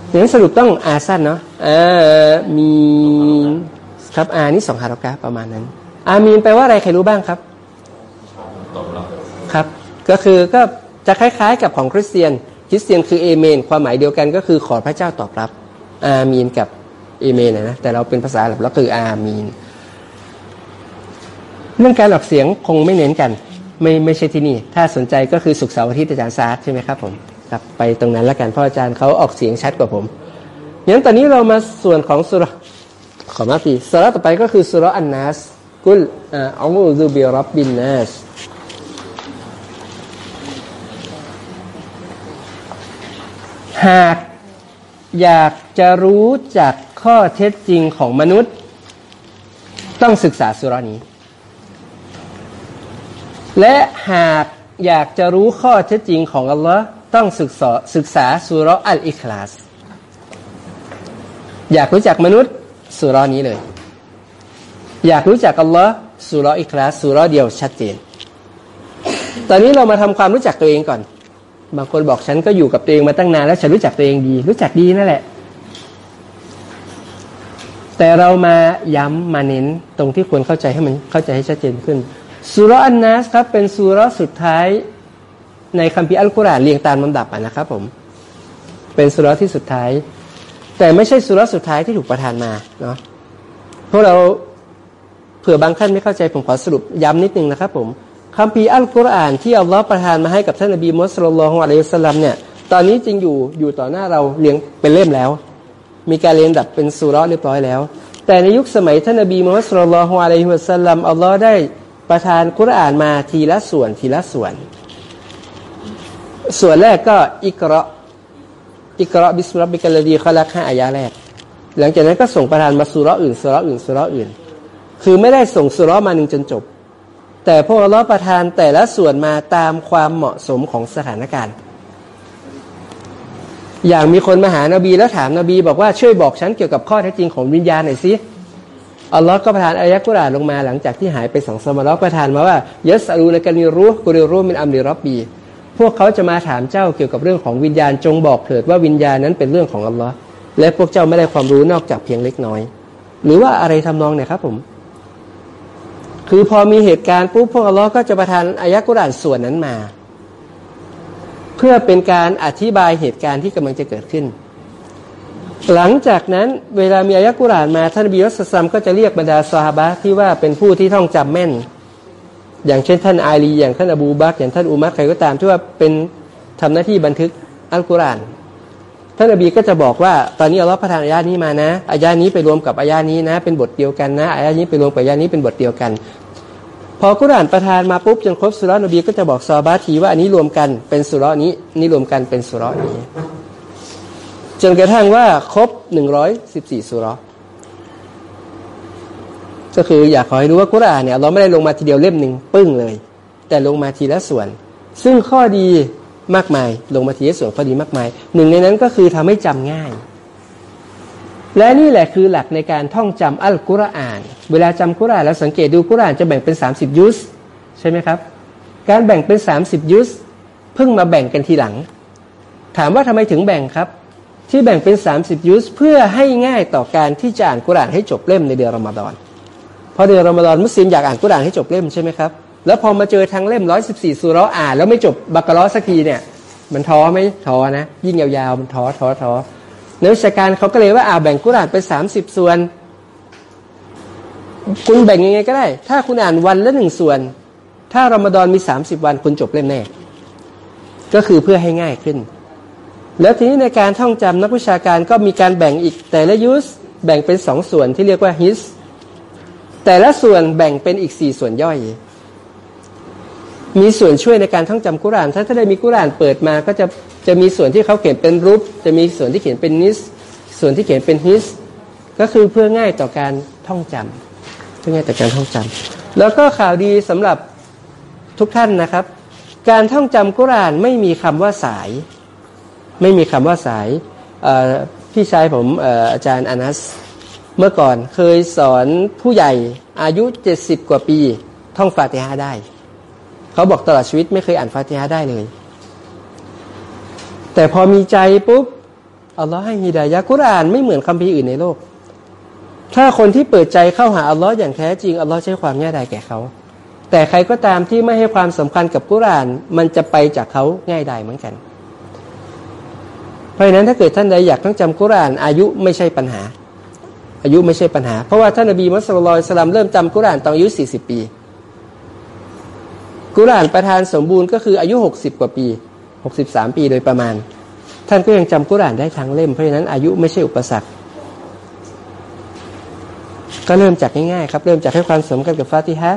อย่างสรุปต้องอาสั้นเนาะอามีนครับอานี่สองคาร์กะประมาณนั้น อามีนแปลว่าอะไรใครรู้บ้างครับครับ ก็คือก็จะคล้ายๆ กับของคริสเตียน คริสเตียนคือเอเมน ความหมายเดียวกันก็คือขอพระเจ้าตอบรับ อามีนกับเอเมนนะแต่เราเป็นภาษาอาหรับแล้วคืออามีนเรื่องการออกเสียงคงไม่เน้นกัน ไม่ไม่ใช่ที่นี่ ถ้าสนใจก็คือสุกเสาร์อาทิตย์อาจารย์ซาร์ใช่ไหมครับผมครับไปตรงนั้นแล้วกันเพราะอาจารย์เขาออกเสียงชัดกว่าผมงั้นตอนนี้เรามาส่วนของสุรขอมาปีสุรต่อไปก็คือสุรอันนัส กุลอัลลอฮฺบิรับบินนัสหากอยากจะรู้จักข้อเท็จจริงของมนุษย์ ต้องศึกษาสุรานี้ และหากอยากจะรู้ข้อเท็จจริงของอัลลอฮ์ต้องศึกษาศึกษาสุรอัลอิคลาส อยากรู้จักมนุษย์สุรานี้เลย อยากรู้จักอัลลอฮ์สุรอิคลาสสุรเดียวชัดเจน ตอนนี้เรามาทำความรู้จักตัวเองก่อน บางคนบอกฉันก็อยู่กับตัวเองมาตั้งนานแล้วฉันรู้จักตัวเองดี รู้จักดีนั่นแหละ แต่เรามาย้ำมาเน้นตรงที่ควรเข้าใจให้มันเข้าใจให้ชัดเจนขึ้นสุรอันนัสครับเป็นสุรสุดท้ายในคัมภีร์อัลกุรอานเรียงตามลำดับนะครับผมเป็นสุรที่สุดท้าย แต่ไม่ใช่สุรสุดท้ายที่ถูกประทานมาเนาะพวกเรา ผื่อบางท่านไม่เข้าใจผมขอสรุปย้ำนิดนึงนะครับผมคัมภีร์อัลกุรอานที่อัลลอฮ์ประทานมาให้กับท่านนบีมุสลิมของอะลัยฮิสลามเนี่ยตอนนี้จริงอยู่อยู่ต่อหน้าเราเรียงเป็นเล่มแล้ว มีการเรียนดับเป็นสุรเรียบร้อยแล้ว แต่ในยุคสมัยท่านนบีมุฮัมหมัด صلى الله عليه وسلمอัลลอฮ์ได้ประทานกุรอานมาทีละส่วนทีละส่วน ส่วนแรกก็اقرأ اقرأ باسم ربك الذي خلقห้าอายาแรก หลังจากนั้นก็ส่งประทานมาสุรอื่นสุรอื่นสุรอื่น คือไม่ได้ส่งสุรมาหนึ่งจนจบ แต่พวกเราประทานแต่ละส่วนมาตามความเหมาะสมของสถานการณ์ อย่างมีคนมาหานบีแล้วถามนบี บอกว่าช่วยบอกฉันเกี่ยวกับข้อเท็จจริงของวิญญาณหน่อยสิอัลลอฮ์ก็ประทานอายะกุรานลงมาหลังจากที่หายไปสองสมัยแล้วประทานมาว่ายัสรูนกันิรู้กุริรู้มินอัมริรับบีพวกเขาจะมาถามเจ้าเกี่ยวกับเรื่องของวิญญาณจงบอกเถิดว่าวิญญาณนั้นเป็นเรื่องของอัลลอฮ์และพวกเจ้าไม่ได้ความรู้นอกจากเพียงเล็กน้อย หรือว่าอะไรทำนองเนี่ยครับผม คือพอมีเหตุการณ์ปุ๊บพวกอัลลอฮ์ก็จะประทานอายะกุรานส่วนนั้นมา เพื่อเป็นการอธิบายเหตุการณ์ที่กำลังจะเกิดขึ้น หลังจากนั้นเวลามีอายะกุรานมาท่านบิยัสซัมก็จะเรียกบรรดาซาฮาบะที่ว่าเป็นผู้ที่ท่องจำแม่น อย่างเช่นท่านอาลีอย่างท่านอบูบักอย่างท่านอุมัรใครก็ตามที่ว่าเป็นทำหน้าที่บันทึกอัลกุรอาน ท่านอบีก็จะบอกว่าตอนนี้อัลลอฮ์ประทานอายานี้มานะอายานี้ไปรวมกับอายานี้นะ เป็นบทเดียวกันนะอายานี้ไปรวมกับอายานี้เป็นบทเดียวกัน พอกุรอานประทานมาปุ๊บจนครบสุรนบีก็จะบอกซาบะทีว่าอันนี้รวมกันเป็นสุรนี้นี่รวมกันเป็นสุรนี้จนกระทั่งว่าครบหนึ่งร้อยสิบสี่สุรก็คืออยากขอให้รู้ว่ากุรอานเนี่ยเราไม่ได้ลงมาทีเดียวเล่มหนึ่งปึ้งเลย แต่ลงมาทีละส่วน ซึ่งข้อดี มากมาย ลงมาทีละส่วนข้อดีมากมาย หนึ่งในนั้นก็คือทำให้จำง่าย และนี่แหละคือหลักในการท่องจำอัลกุรอาน เวลาจำกุรอานแล้วสังเกตดูกุรอานจะแบ่งเป็น 30 ยุสใช่ไหมครับ การแบ่งเป็น 30 ยุสเพิ่งมาแบ่งกันทีหลัง ถามว่าทำไมถึงแบ่งครับ ที่แบ่งเป็น 30 ยุสเพื่อให้ง่ายต่อการที่จะอ่านกุรอานให้จบเล่มในเดือนรอมฎอนเพอเดือนรอมฎอนมุสลิมอยากอ่านกุรอานให้จบเล่มใช่ไหมครับ แล้วพอมาเจอทางเล่ม114สุราอ่านแล้วไม่จบบักกะล้อสักทีเนี่ย มันท้อไหมท้อนะ ยิ่งยาวๆมันท้อท้อท้อนักวิชาการเขาก็เลยว่าอ่าแบ่งกุรานเป็น30ส่วน คุณแบ่งยังไงก็ได้ ถ้าคุณอ่านวันละหนึ่งส่วน ถ้ารอมฎอนมี30วันคุณจบเล่มแน่ก็คือเพื่อให้ง่ายขึ้น แล้วทีนี้ในการท่องจำนักวิชาการก็มีการแบ่งอีกแต่ละยุสแบ่งเป็นสองส่วนที่เรียกว่าฮิสแต่ละส่วนแบ่งเป็นอีกสี่ส่วนย่อย มีส่วนช่วยในการท่องจำกุราน ถ้าถ้าได้มีกุรานเปิดมาก็จะจะมีส่วนที่เขาเขียนเป็นรูป จะมีส่วนที่เขียนเป็นนิส ส่วนที่เขียนเป็นฮิส ก็คือเพื่อง่ายต่อการท่องจำเพื่อง่ายต่อการท่องจำแล้วก็ข่าวดีสำหรับทุกท่านนะครับ การท่องจำกุรานไม่มีคำว่าสาย ไม่มีคำว่าสาย พี่ชายผมอาจารย์อนัส เมื่อก่อนเคยสอนผู้ใหญ่อายุเจ็ดสิบกว่าปี ท่องฟาติฮาได้ เขาบอกตลอดชีวิตไม่เคยอ่านฟาติฮาได้เลย แต่พอมีใจปุ๊บอัลลอฮ์ให้ฮิดายะกุรอานไม่เหมือนคัมภีร์อื่นในโลก ถ้าคนที่เปิดใจเข้าหาอัลลอฮ์อย่างแท้จริงอัลลอฮ์ใช้ความง่ายดายแก่เขา แต่ใครก็ตามที่ไม่ให้ความสำคัญกับกุรอานมันจะไปจากเขาง่ายดายเหมือนกัน เพราะฉะนั้นถ้าเกิดท่านใดอยากต้องจำกุรอานอายุไม่ใช่ปัญหา อายุไม่ใช่ปัญหา เพราะว่าท่านนบีมุสลิมสลามเริ่มจำกุรอานตอนอายุ 40 ปี กุรานประธานสมบูรณ์ก็คืออายุ 60 กว่าปี 63 ปีโดยประมาณ ท่านก็ยังจำกุรานได้ทั้งเล่ม เพราะฉะนั้นอายุไม่ใช่อุปสรรค ก็เริ่มจากง่ายๆครับ เริ่มจากให้ความสมกันกับฟาติฮะ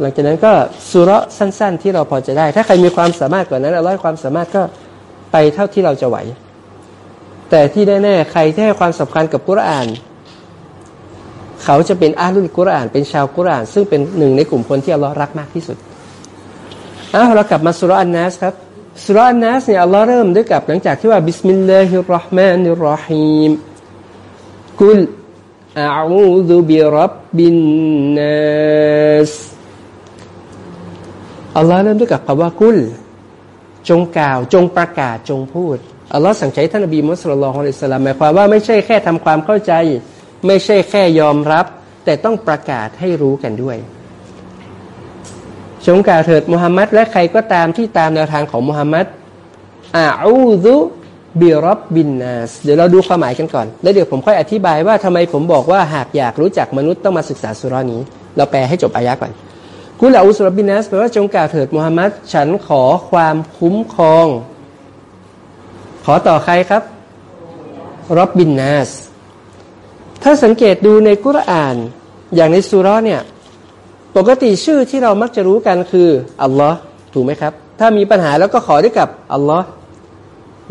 หลังจากนั้นก็สุรสั้น ๆ ที่เราพอจะได้ ถ้าใครมีความสามารถกว่านั้นร้อยความสามารถก็ไปเท่าที่เราจะไหว แต่ที่แน่ๆใครที่ให้ความสำคัญกับกุราน เขาจะเป็นأهل القرآن เป็นชาวกุราน ซึ่งเป็นหนึ่งในกลุ่มคนที่อัลลอฮ์รักมากที่สุด อ้าเรากลับมาสุรอันนัสครับสุรอันนัสเนี่ยอัลลอฮ์เริ่มด้วยกับหลังจากที่ว่าبسم الله الرحمن الرحيم قل أعوذ برب الناسอัลลอฮ์เริ่มด้วยกับคำว่า قل จงกล่าว จงประกาศจงพูดอัลลอฮ์สั่งใช้ท่านนบีมุฮัมหมัด صلى الله عليه وسلمหมายความว่าไม่ใช่แค่ทำความเข้าใจ ไม่ใช่แค่ยอมรับ แต่ต้องประกาศให้รู้กันด้วย ชงกาเถิดมุฮัมมัดและใครก็ตามที่ตามแนวทางของมุฮัมมัดอาอูซุบิรับบินนัสเดี๋ยวเราดูความหมายกันก่อน แล้วเดี๋ยวผมค่อยอธิบายว่าทำไมผมบอกว่าหากอยากรู้จักมนุษย์ต้องมาศึกษาสุรานี้ เราแปลให้จบอายะก่อนกุลาอุสรบินนัสแปลว่าจงกล่าวเถิดมุฮัมมัดฉันขอความคุ้มครอง ขอต่อใครครับรับบินนัสถ้าสังเกตดูในกุรอาน อย่างในสุราเนี่ย ปกติชื่อที่เรามักจะรู้กันคืออัลลอฮ์ถูกไหมครับ ถ้ามีปัญหาแล้วก็ขอด้วยกับอัลลอฮ์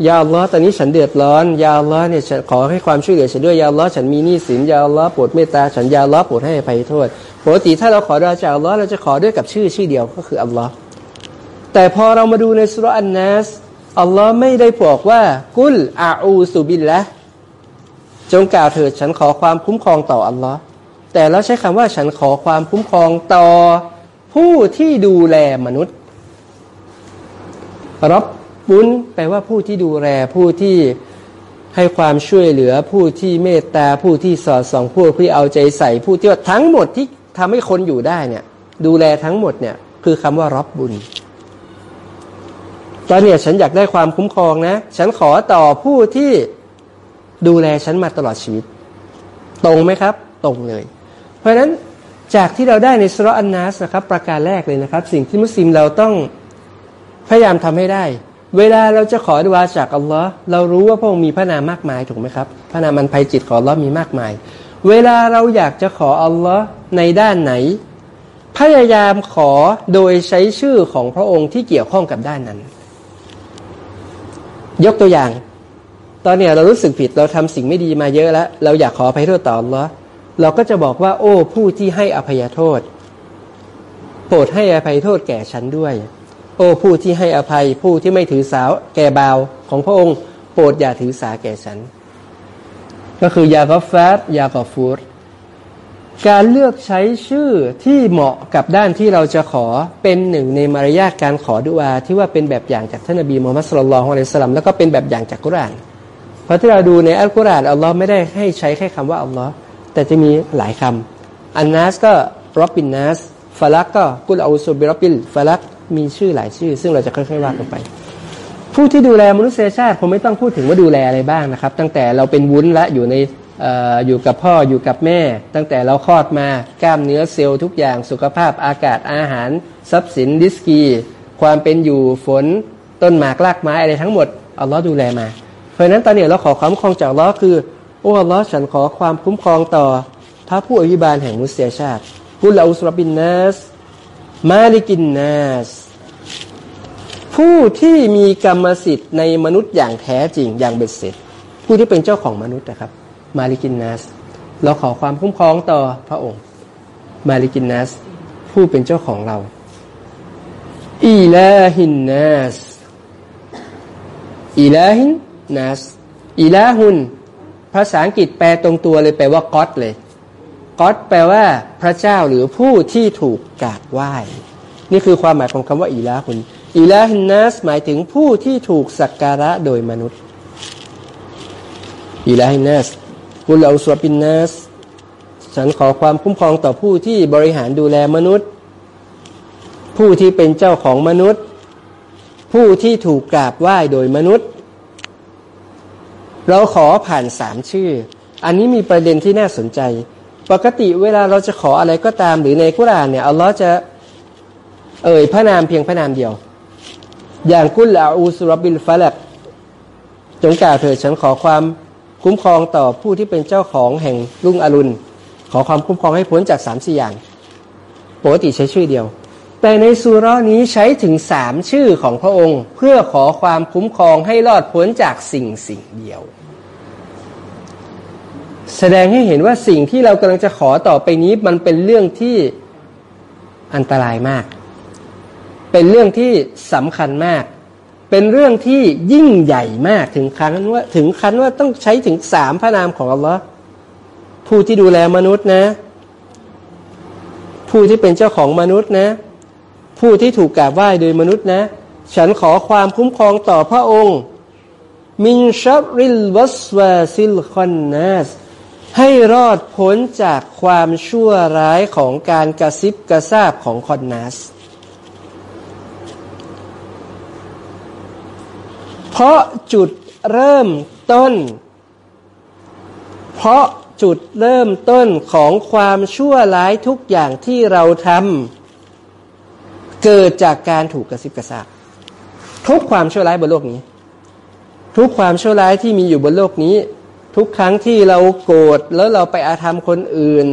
ยาอัลลอฮ์ตอนนี้ฉันเดือดร้อน ยาอัลลอฮ์เนี่ยฉันขอให้ความช่วยเหลือฉันด้วยยาอัลลอฮ์ฉันมีหนี้สินยาอัลลอฮ์โปรดเมตตาฉันยาอัลลอฮ์โปรดให้อภัยโทษปกติถ้าเราขอราจากอัลลอฮ์เราจะขอด้วยกับชื่อชื่อเดียวก็คืออัลลอฮ์แต่พอเรามาดูในสุรอันนัสอัลลอฮ์ไม่ได้บอกว่า กุลอาอูสุบิลละจงกล่าวเถิดฉันขอความคุ้มครองต่ออัลลอฮ์ แต่แล้วใช้คำว่าฉันขอความคุ้มครองต่อผู้ที่ดูแลมนุษย์รับบุญแปลว่าผู้ที่ดูแลผู้ที่ให้ความช่วยเหลือผู้ที่เมตตาผู้ที่สอดส่องผู้ที่เอาใจใส่ผู้ที่ทั้งหมดที่ทำให้คนอยู่ได้เนี่ย ดูแลทั้งหมดเนี่ย คือคำว่ารับบุญตอนเนี้ฉันอยากได้ความคุ้มครองนะ ฉันขอต่อผู้ที่ดูแลฉันมาตลอดชีวิต ตรงไหมครับ ตรงเลย เพราะฉะนั้นจากที่เราได้ในสุรอันนัสนะครับ ประการแรกเลยนะครับ สิ่งที่มุสลิมเราต้องพยายามทำให้ได้ เวลาเราจะขอดุอาจากอัลลอฮ์เรารู้ว่าพระองค์มีพระนามมากมายถูกไหมครับ พระนามมันภัยจิตของอัลลอฮ์มีมากมาย เวลาเราอยากจะขออัลลอฮ์ในด้านไหน พยายามขอโดยใช้ชื่อของพระองค์ที่เกี่ยวข้องกับด้านนั้น ยกตัวอย่าง ตอนนี้เรารู้สึกผิดเราทำสิ่งไม่ดีมาเยอะแล้ว เราอยากขออภัยโทษต่ออัลลอฮ์ เราก็จะบอกว่า โอ้ ผู้ที่ให้อภัยโทษ โปรดให้อภัยโทษแก่ฉันด้วย โอ้ผู้ที่ให้อภัยผู้ที่ไม่ถือสาว แก่บาวของพระองค์ โปรดอย่าถือสาแก่ฉัน ก็คือยากอฟาดยากอฟูรการเลือกใช้ชื่อที่เหมาะกับด้านที่เราจะขอเป็นหนึ่งในมารยาทการขอดุอาที่ว่าเป็นแบบอย่างจากท่านนบีมูฮัมมัดสุลลัลของอะลัยสลัมแล้วก็เป็นแบบอย่างจากกุรานเพราะที่เราดูในอัลกุรอานอัลลอฮ์ไม่ได้ให้ใช้แค่คำว่าอัลลอฮ์ แต่จะมีหลายคำอันนัสก็รอบบินนัสฟาลักก็กุลอาซุบิรอบบิลฟาลักมีชื่อหลายชื่อ ซึ่งเราจะค่อยๆว่ากันไป ผู้ที่ดูแลมนุษยชาติผมไม่ต้องพูดถึงว่าดูแลอะไรบ้างนะครับ ตั้งแต่เราเป็นวุ้นและอยู่ในอยู่กับพ่ออยู่กับแม่ ตั้งแต่เราคลอดมากล้ามเนื้อเซลล์ทุกอย่างสุขภาพอากาศอาหาร ทรัพย์สินดิสกี ความเป็นอยู่ฝนต้นหมากรากไม้อะไรทั้งหมดอัลลอฮ์ดูแลมา เพราะนั้นตอนนี้เราขอความคองจากอัลลอฮ์คือ โอ้ลอฉันขอความคุ้มครองต่อ พระผู้อภิบาลแห่งมุสลิมชาติกุลาอุสรบินนัสมาลิกินนัสผู้ที่มีกรรมสิทธิ์ในมนุษย์อย่างแท้จริงอย่างเบ็ดเสร็จ ผู้ที่เป็นเจ้าของมนุษย์นะครับ มาลิกินนัสเราขอความคุ้มครองต่อพระองค์ มาลิกินนัสผู้เป็นเจ้าของเรา อีลาฮินนัสอีลาฮินนัสอีลาฮุน ภาษาอังกฤษแปลตรงตัวเลยแปลว่าก็อดเลยก็อดแปลว่าพระเจ้าหรือผู้ที่ถูกกราบไหว้ นี่คือความหมายของคำว่าอีลาฮุนอีลาฮินนัสหมายถึงผู้ที่ถูกสักการะโดยมนุษย์อีลาฮินนัสกุลเอาสวบินนัสฉันขอความคุ้มครองต่อผู้ที่บริหารดูแลมนุษย์ ผู้ที่เป็นเจ้าของมนุษย์ ผู้ที่ถูกกราบไหว้โดยมนุษย์ เราขอผ่านสามชื่อ อันนี้มีประเด็นที่น่าสนใจ ปกติเวลาเราจะขออะไรก็ตามหรือในกุรานเนี่ยอัลลอฮ์จะเอ่ยพระนามเพียงพระนามเดียว อย่างกุลอาอูสุรบิลฟาลักจงกล่าวเถิดฉันขอความคุ้มครองต่อผู้ที่เป็นเจ้าของแห่งรุ่งอรุณ ขอความคุ้มครองให้พ้นจากสามสี่อย่าง ปกติใช้ชื่อเดียว แต่ในสุรานี้ใช้ถึงสามชื่อของพระองค์ เพื่อขอความคุ้มครองให้รอดพ้นจากสิ่งสิ่งเดียว แสดงให้เห็นว่าสิ่งที่เรากำลังจะขอต่อไปนี้มันเป็นเรื่องที่อันตรายมาก เป็นเรื่องที่สำคัญมาก เป็นเรื่องที่ยิ่งใหญ่มากถึงขั้นว่าถึงขั้นว่าต้องใช้ถึงสามพระนามของอัลลอฮ์ผู้ที่ดูแลมนุษย์นะ ผู้ที่เป็นเจ้าของมนุษย์นะ ผู้ที่ถูกกราบไหว้โดยมนุษย์นะ ฉันขอความคุ้มครองต่อพระองค์ มินชับริลวัสวาซิลคอนนัสให้รอดพ้นจากความชั่วร้ายของการกระซิบกระซาบของคอนนัสเพราะจุดเริ่มต้น เพราะจุดเริ่มต้นของความชั่วร้ายทุกอย่างที่เราทำ เกิดจากการถูกกระซิบกระซาบทุกความชั่วร้ายบนโลกนี้ ทุกความชั่วร้ายที่มีอยู่บนโลกนี้ ทุกครั้งที่เราโกรธแล้วเราไปอาธรรมคนอื่น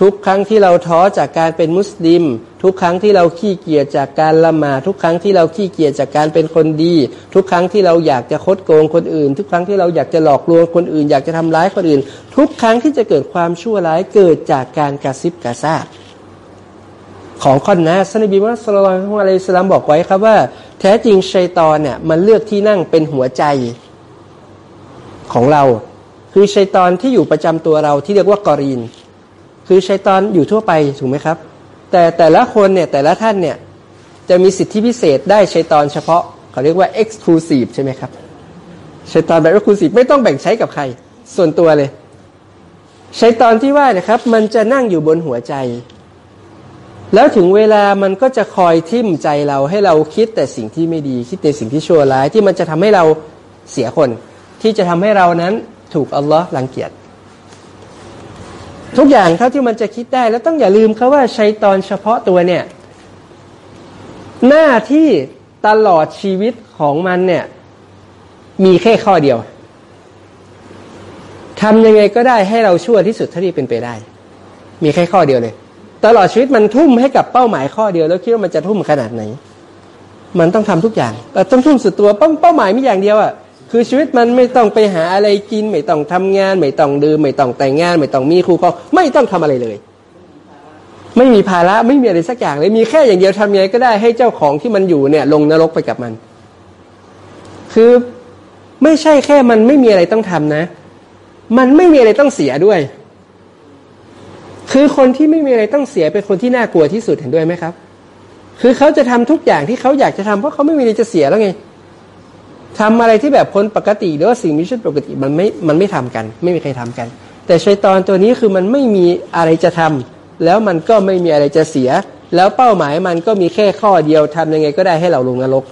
ทุกครั้งที่เราท้อจากการเป็นมุสลิม ทุกครั้งที่เราขี้เกียจจากการละหมาดทุกครั้งที่เราขี้เกียจจากการเป็นคนดี ทุกครั้งที่เราอยากจะคดโกงคนอื่น ทุกครั้งที่เราอยากจะหลอกลวงคนอื่น อยากจะทำร้ายคนอื่น ทุกครั้งที่จะเกิดความชั่วร้ายเกิดจากการกระซิบกระซาบ ของคนนะสนบีมุสลิมออะลัยสลามบอกไว้ครับว่า แท้จริงชัยตอนเนี่ยมันเลือกที่นั่งเป็นหัวใจของเรา คือชัยตอนที่อยู่ประจำตัวเราที่เรียกว่ากอรีน คือชัยตอนอยู่ทั่วไปถูกไหมครับ แต่แต่ละคนเนี่ยแต่ละท่านเนี่ยจะมีสิทธิพิเศษได้ชัยตอนเฉพาะเขาเรียกว่า exclusive ใช่ไหมครับชัยตอนแบบ exclusive ไม่ต้องแบ่งใช้กับใคร ส่วนตัวเลยชัยตอนที่ว่านะครับ มันจะนั่งอยู่บนหัวใจ แล้วถึงเวลามันก็จะคอยทิ่มใจเราให้เราคิดแต่สิ่งที่ไม่ดีคิดในสิ่งที่ชั่วร้าย ที่มันจะทำให้เราเสียคน ที่จะทำให้เรานั้นถูกอัลลอฮ์รังเกียจทุกอย่างเท่าที่มันจะคิดได้ แล้วต้องอย่าลืมเขาว่าชัยตอนเฉพาะตัวเนี่ย หน้าที่ตลอดชีวิตของมันเนี่ย มีแค่ข้อเดียวทำยังไงก็ได้ให้เราชั่วที่สุดเท่าที่เป็นไปได้ มีแค่ข้อเดียวเลย ตลอดชีวิตมันทุ่มให้กับเป้าหมายข้อเดียว แล้วคิดว่ามันจะทุ่มขนาดไหน มันต้องทำทุกอย่างต้องทุ่มสุดตัวเป้าเป้าหมายมีอย่างเดียวอะคือชีวิตมันไม่ต้องไปหาอะไรกิน ไม่ต้องทำงาน ไม่ต้องดื่มไม่ต้องแต่งงาน ไม่ต้องมีครูเขาไม่ต้องทำอะไรเลย ไม่มีภาระไม่มีอะไรสักอย่างเลยมีแค่อย่างเดียวทำยังไงก็ได้ให้เจ้าของที่มันอยู่เนี่ย ลงนรกไปกับมัน คือไม่ใช่แค่มันไม่มีอะไรต้องทำนะ มันไม่มีอะไรต้องเสียด้วย คือคนที่ไม่มีอะไรต้องเสียเป็นคนที่น่ากลัวที่สุดเห็นด้วยไหมครับ คือเขาจะทำทุกอย่างที่เขาอยากจะทำเพราะเขาไม่มีอะไรจะเสียแล้วไงทำอะไรที่แบบคนปกติหรือว่าสิ่งมีชีวิตปกติมันไม่ มันไม่ทำกัน ไม่มีใครทำกัน แต่ชัยตอนตัวนี้คือมันไม่มีอะไรจะทำแล้วมันก็ไม่มีอะไรจะเสีย แล้วเป้าหมายมันก็มีแค่ข้อเดียวทำยังไงก็ได้ให้เราลงนรก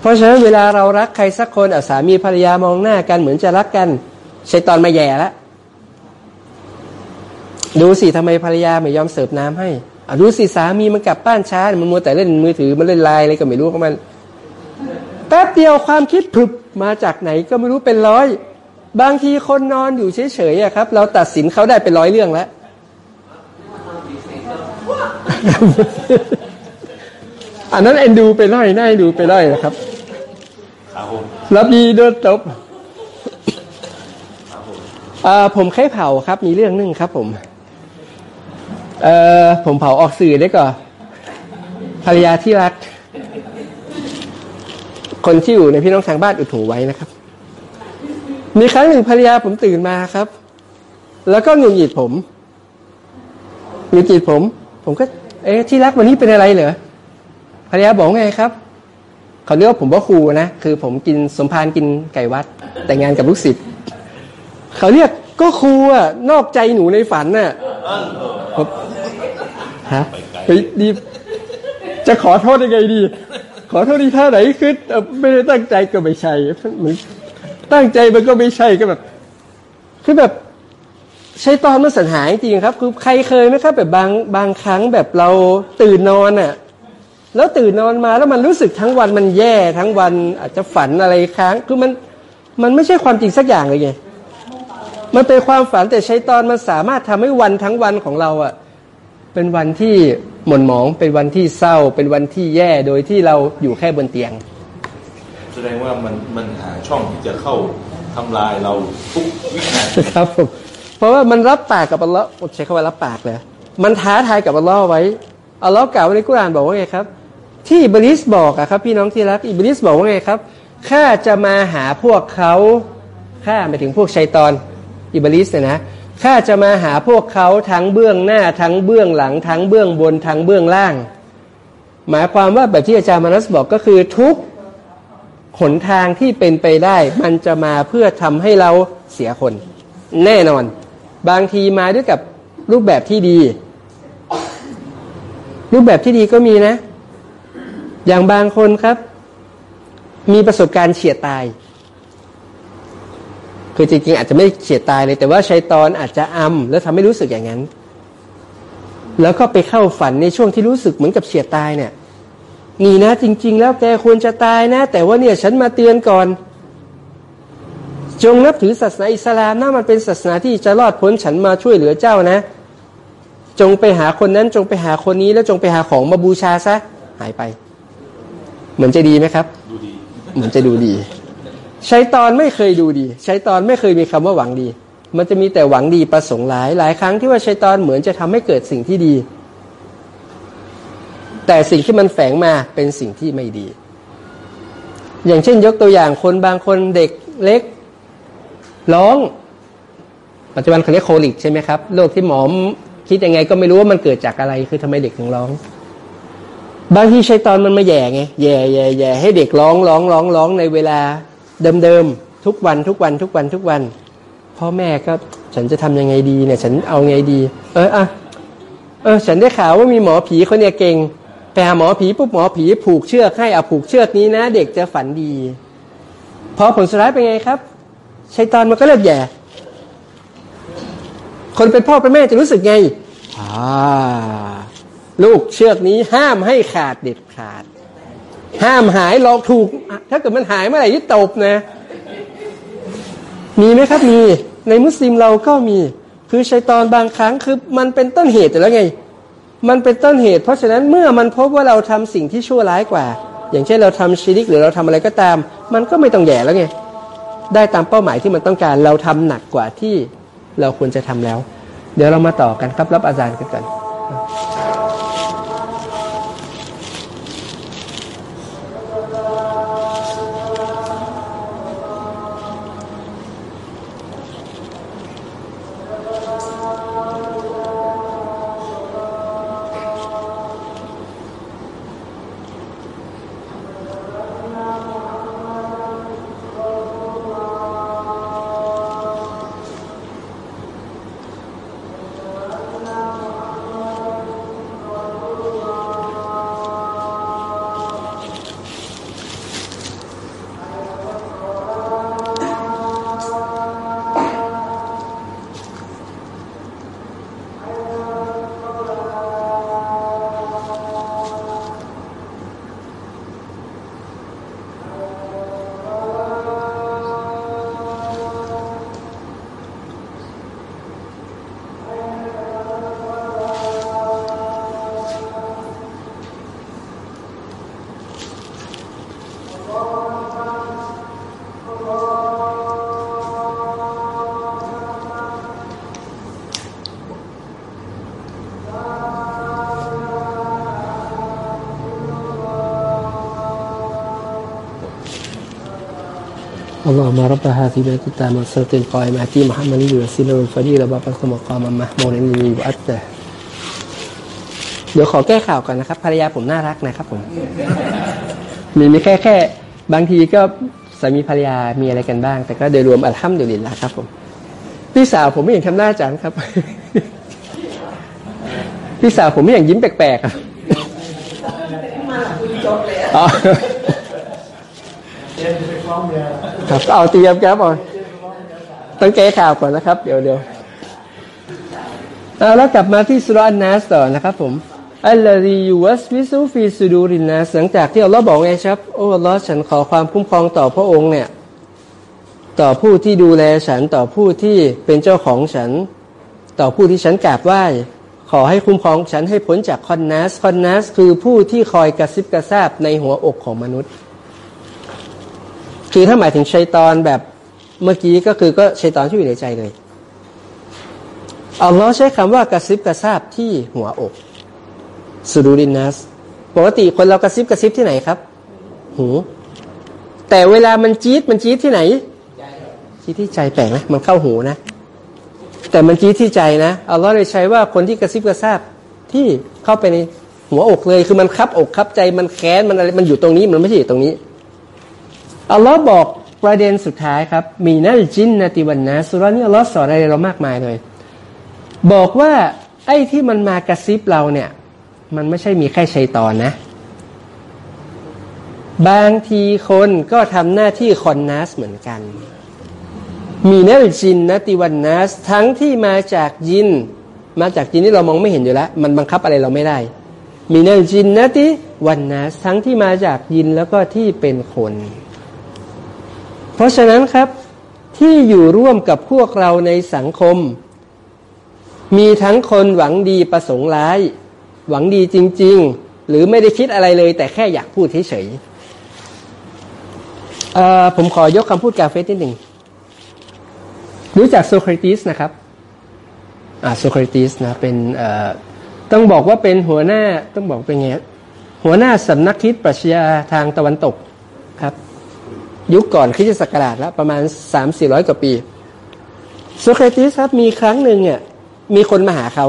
เพราะฉะนั้นเวลาเรารักใครสักคนอาสามีภรรยามองหน้ากันเหมือนจะรักกันชัยตอนมาแย่แล้ว ดูสิทำไมภรรยาไม่ยอมเสิร์ฟน้ำให้อะดูสิสามีมันกลับบ้านช้ามันมัวแต่เล่นมือถือมันเล่นไลน์อะไรก็ไม่รู้ของมันแป๊บเดียวความคิดผึบมาจากไหนก็ไม่รู้เป็นร้อย บางทีคนนอนอยู่เฉยๆอะครับ เราตัดสินเขาได้เป็นร้อยเรื่องแล้วอันนั้นเอ็นดูไปร้อยน่าเอ็นดูไปร้อยนะครับครับผมรับยีโดนตบอ่าผมแค่เผาครับ มีเรื่องหนึงครับผม เอ่อผมเผาออกสื่อได้ก่อนภรรยาที่รัก คนที่อยู่ในพี่น้องทางบ้านอุดหูไว้นะครับ มีครั้งหนึ่งภรรยาผมตื่นมาครับ แล้วก็หงุดหงิดผมหงุดหงิดผม ผมก็ เอ๊ะที่รักวันนี้เป็นอะไรเหรอภรรยาบอกไงครับเขาเรียกว่าผมว่าครูนะคือผมกินสมพานกินไก่วัด แต่งงานกับลูกศิษย์เขาเรียกก็ครูอะนอกใจหนูในฝันน่ะ ฮะไปดีจะขอโทษยังไงดี ขอโทษดีท่าไหนคือเอ่อไม่ได้ตั้งใจก็ไม่ใช่เหมือนตั้งใจมันก็ไม่ใช่ก็แบบ คือแบบใช้ตอนมันสัญหาจริงๆครับ คือใครเคยไหมครับ แบบบางบางครั้งแบบเราตื่นนอนอะ แล้วตื่นนอนมาแล้วมันรู้สึกทั้งวันมันแย่ทั้งวันอาจจะฝันอะไรค้าง คือมันมันไม่ใช่ความจริงสักอย่างเลยไง มันเป็นความฝันแต่ใช้ตอนมันสามารถทำให้วันทั้งวันของเราอะเป็นวันที่หม่นหมอง เป็นวันที่เศร้า เป็นวันที่แย่โดยที่เราอยู่แค่บนเตียง แสดงว่ามันมันหาช่องที่จะเข้าทำลายเราทุกวินาทีครับผมเพราะว่ามันรับปากกับอัลลอฮ์ใช้คำว่ารับปากเลยมันท้าทายกับอัลลอฮ์ไว้อัลลอฮ์กล่าวไว้ในกุรอานบอกว่าไงครับ ที่อิบลิสบอกอะครับ พี่น้องที่รักอิบลิสบอกว่าไงครับข้าจะมาหาพวกเขาข้าหมายถึงพวกชัยตอน อิบลิสเนี่ยนะข้าจะมาหาพวกเขาทั้งเบื้องหน้าทั้งเบื้องหลัง ทั้งเบื้องบนทั้งเบื้องล่าง หมายความว่าแบบที่อาจารย์มานัสบอกก็คือทุกหนทางที่เป็นไปได้ มันจะมาเพื่อทำให้เราเสียคน แน่นอน บางทีมาด้วยกับรูปแบบที่ดี รูปแบบที่ดีก็มีนะ อย่างบางคนครับ มีประสบการณ์เฉียดตาย คือจริงๆอาจจะไม่เฉียดตายเลย แต่ว่าชัยตอนอาจจะอำแล้วทำให้รู้สึกอย่างนั้น แล้วก็ไปเข้าฝันในช่วงที่รู้สึกเหมือนกับเฉียดตายเนี่ย นี่นะ จริง ๆ แล้วแกควรจะตายนะ แต่ว่าเนี่ยฉันมาเตือนก่อน จงนับถือศาสนาอิสลามนะมันเป็นศาสนาที่จะรอดพ้นฉันมาช่วยเหลือเจ้านะ จงไปหาคนนั้นจงไปหาคนนี้แล้วจงไปหาของมาบูชาซะหายไป เหมือนจะดีไหมครับดูดีเหมือนจะดูดี ชัยตอนไม่เคยดูดีชัยตอนไม่เคยมีคำว่าหวังดี มันจะมีแต่หวังดีประสงค์หลาย หลายครั้งที่ว่าชัยตอนเหมือนจะทำให้เกิดสิ่งที่ดี แต่สิ่งที่มันแฝงมาเป็นสิ่งที่ไม่ดี อย่างเช่นยกตัวอย่างคนบางคนเด็กเล็ก ร้อง ปัจจุบันเขาเรียกโคลิกใช่ไหมครับโรคที่หมอมคิดยังไงก็ไม่รู้ว่ามันเกิดจากอะไรคือทำไมเด็กถึงร้องบางทีชัยตอนมันมาแย่ไงแย่แย่แย่ให้เด็กร้องร้องร้องร้องในเวลา เดิมๆทุกวันทุกวันทุกวันทุกวัน พ่อแม่ก็ฉันจะทำยังไงดีเนี่ย ฉันเอาไงดี เอออะเออ ฉันได้ข่าวว่ามีหมอผีคนเนี่ยเก่งไปหาหมอผีปุ๊บหมอผีผูกเชือกให้อาผูกเชือกนี้นะ เด็กจะฝันดี พอผลสุดท้ายเป็นไงครับชัยตอนมันก็เริ่มแย่ คนเป็นพ่อเป็นแม่จะรู้สึกไงอ่าลูกเชือกนี้ห้ามให้ขาดเด็ดขาด ห้ามหายลองถูก ถ้าเกิดมันหายเมื่อไหร่ที่ตบนะ มีไหมครับมี ในมุสลิมเราก็มี คือชัยตอนบางครั้งคือมันเป็นต้นเหตุอยู่แล้วไง มันเป็นต้นเหตุ เพราะฉะนั้นเมื่อมันพบว่าเราทำสิ่งที่ชั่วร้ายกว่า อย่างเช่นเราทำชีริกหรือเราทำอะไรก็ตาม มันก็ไม่ต้องแย่แล้วไง ได้ตามเป้าหมายที่มันต้องการเราทำหนักกว่าที่เราควรจะทำแล้ว เดี๋ยวเรามาต่อกันครับรับอาจารย์กันก่อน اللهم رب هذه البيت التامة والصلاة القائمة آتي محمد الوسيلة والفضيلة وبعث مقاما محمودا الذي وعدته เดี๋ยวขอแก้ข่าวก่อนนะครับ ภรรยาผมน่ารักนะครับผม มีไม่แค่แค่ บางทีก็สามีภรรยามีอะไรกันบ้าง แต่ก็โดยรวมอัลฮัมดุลิลละครับผม พี่สาวผมไม่เห็นทำหน้าจังครับ พี่สาวผมไม่อย่างยิ้มแปลกๆครับ ครับเอาเตรียมครับผมต้องแก้ข่าวก่อนนะครับ เดี๋ยวเดี๋ยวเอาแล้วกลับมาที่สุรานนัสต่อนะครับผมอัลลอฮียูวัสวิซูฟีสุดูรินนัสหลังจากที่อัลลอฮ์บอกไงครับโอ้อัลลอฮ์ฉันขอความคุ้มครองต่อพระองค์เนี่ย ต่อผู้ที่ดูแลฉันต่อผู้ที่เป็นเจ้าของฉัน ต่อผู้ที่ฉันกราบไหว้ขอให้คุ้มครองฉันให้พ้นจากคอนนัสคอนนัสคือผู้ที่คอยกระซิบกระซาบในหัวอกของมนุษย์ คือถ้าหมายถึงชัยตอนแบบเมื่อกี้ก็คือก็ชัยตอนที่อยู่ในใจเลยอัลลอฮ์ใช้คำว่ากระซิบกระซาบที่หัวอกสุดูรินนัสปกติคนเรากระซิบกระซิบที่ไหนครับ หู แต่เวลามันจี๊ดมันจี๊ดที่ไหนจี๊ดที่ใจแปลกนะมันเข้าหูนะ แต่มันจี๊ดที่ใจนะอัลลอฮ์เลยใช้ว่าคนที่กระซิบกระซาบที่เข้าไปในหัวอกเลย คือมันคับอกคับใจมันแค้นมันอะไรมันอยู่ตรงนี้มันไม่ใช่อยู่ตรงนี้ อัลลอฮ์บอกประเด็นสุดท้ายครับ มีนัลจินนติวันนะสุรานี้อัลลอฮ์สอนอะไรเรามากมายเลย บอกว่าไอ้ที่มันมากระซิบเราเนี่ย มันไม่ใช่มีแค่ชัยตอนนะ บางทีคนก็ทำหน้าที่คอนนัสเหมือนกัน มีนัลจินนติวันนัสทั้งที่มาจากยิน มาจากยินที่เรามองไม่เห็นอยู่แล้ว มันบังคับอะไรเราไม่ได้ มีนัลจินนติวันนัสทั้งที่มาจากยินแล้วก็ที่เป็นคน เพราะฉะนั้นครับที่อยู่ร่วมกับพวกเราในสังคม มีทั้งคนหวังดีประสงค์ร้าย หวังดีจริง ๆ หรือไม่ได้คิดอะไรเลย แต่แค่อยากพูดเฉยๆผมขอยกคำพูดกาเฟสนิดหนึ่งรู้จักโซเครติสนะครับโซเครติสนะเป็นต้องบอกว่าเป็นหัวหน้าต้องบอกเป็นไงหัวหน้าสำนักคิดปรัชญาทางตะวันตกครับ ยุคก่อนคริสตศักราชแล้วประมาณสามสี่ร้อยกว่าปีโซเครติสครับมีครั้งหนึ่งเนี่ยมีคนมาหาเขา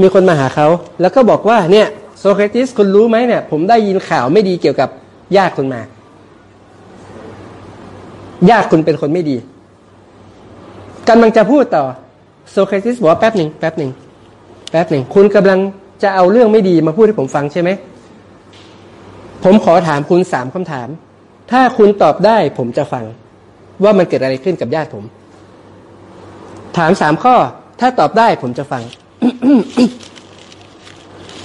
มีคนมาหาเขา แล้วก็บอกว่าเนี่ยโซเครติสคุณรู้ไหมเนี่ย ผมได้ยินข่าวไม่ดีเกี่ยวกับญาติคุณมา ญาติคุณเป็นคนไม่ดีกำลังจะพูดต่อโซเครติสบอกว่าแป๊บหนึ่งแป๊บหนึ่งแป๊บหนึ่งคุณกำลังจะเอาเรื่องไม่ดีมาพูดให้ผมฟังใช่ไหมผมขอถามคุณสามคำถาม ถ้าคุณตอบได้ผมจะฟัง ว่ามันเกิดอะไรขึ้นกับญาติผม ถามสามข้อ ถ้าตอบได้ผมจะฟัง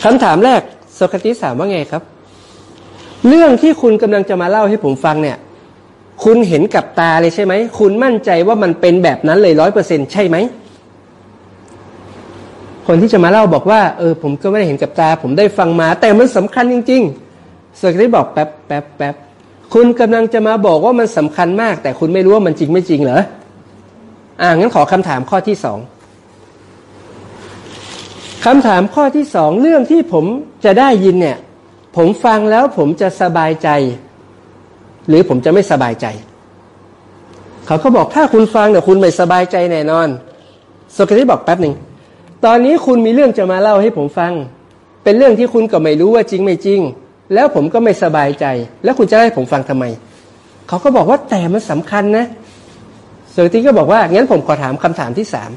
คำถามแรกโซคราติสถามว่าไงครับ เรื่องที่คุณกำลังจะมาเล่าให้ผมฟังเนี่ย คุณเห็นกับตาเลยใช่ไหม คุณมั่นใจว่ามันเป็นแบบนั้นเลยร้อยเปอร์เซ็นใช่ไหมคนที่จะมาเล่าบอกว่าเออผมก็ไม่ได้เห็นกับตา ผมได้ฟังมา แต่มันสำคัญจริงๆสุกที่บอกแป๊บแป๊บแป๊บ คุณกำลังจะมาบอกว่ามันสำคัญมาก แต่คุณไม่รู้ว่ามันจริงไม่จริงเหรออ่างั้นขอคำถามข้อที่สองคำถามข้อที่สองเรื่องที่ผมจะได้ยินเนี่ย ผมฟังแล้วผมจะสบายใจ หรือผมจะไม่สบายใจ เขาก็บอกถ้าคุณฟังเนี่ยคุณไม่สบายใจแน่นอนโซเครติบอกแป๊บหนึ่งตอนนี้คุณมีเรื่องจะมาเล่าให้ผมฟัง เป็นเรื่องที่คุณก็ไม่รู้ว่าจริงไม่จริง แล้วผมก็ไม่สบายใจ แล้วคุณจะให้ผมฟังทำไม เขาก็บอกว่าแต่มันสำคัญนะโซเครติก็บอกว่างั้นผมขอถามคำถามที่สาม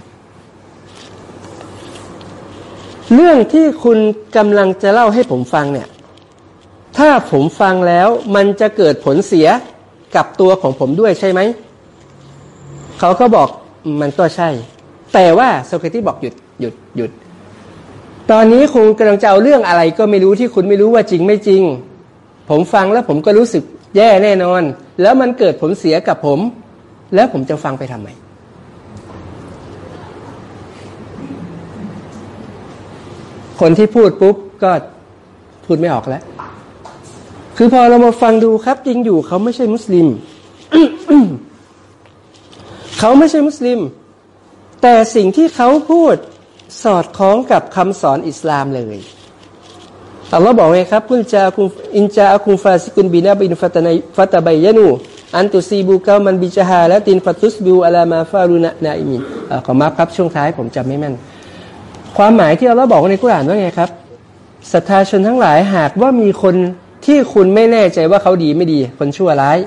เรื่องที่คุณกำลังจะเล่าให้ผมฟังเนี่ย ถ้าผมฟังแล้วมันจะเกิดผลเสียกับตัวของผมด้วยใช่ไหม เขาก็บอกมันก็ใช่ แต่ว่าโซเครติบอกหยุดหยุดหยุด ตอนนี้คุณกำลังจะเอาเรื่องอะไรก็ไม่รู้ที่คุณไม่รู้ว่าจริงไม่จริง ผมฟังแล้วผมก็รู้สึกแย่แน่นอน แล้วมันเกิดผลเสียกับผม แล้วผมจะฟังไปทำไมคนที่พูดปุ๊บก็พูดไม่ออกแล้ว คือพอเรามาฟังดูครับ จริงอยู่เขาไม่ใช่มุสลิม เขาไม่ใช่มุสลิม แต่สิ่งที่เขาพูด สอดคล้องกับคำสอนอิสลามเลยอัลลอฮ์บอกไงครับกุลจาคุมอินจาคุมฟาซิกุนบินาบินฟัตนฟัตบัยานูอันตุซีบูเกามันบิจฮาและตินฟัตุสบิวอัลามาฟารุนะนาอิมินขอมาครับช่วงท้ายผมจำไม่แม่น ความหมายที่อัลลอฮ์บอกในกุรอานว่าไงครับศรัทธาชนทั้งหลายหากว่ามีคนที่คุณไม่แน่ใจว่าเขาดีไม่ดี คนชั่วร้าย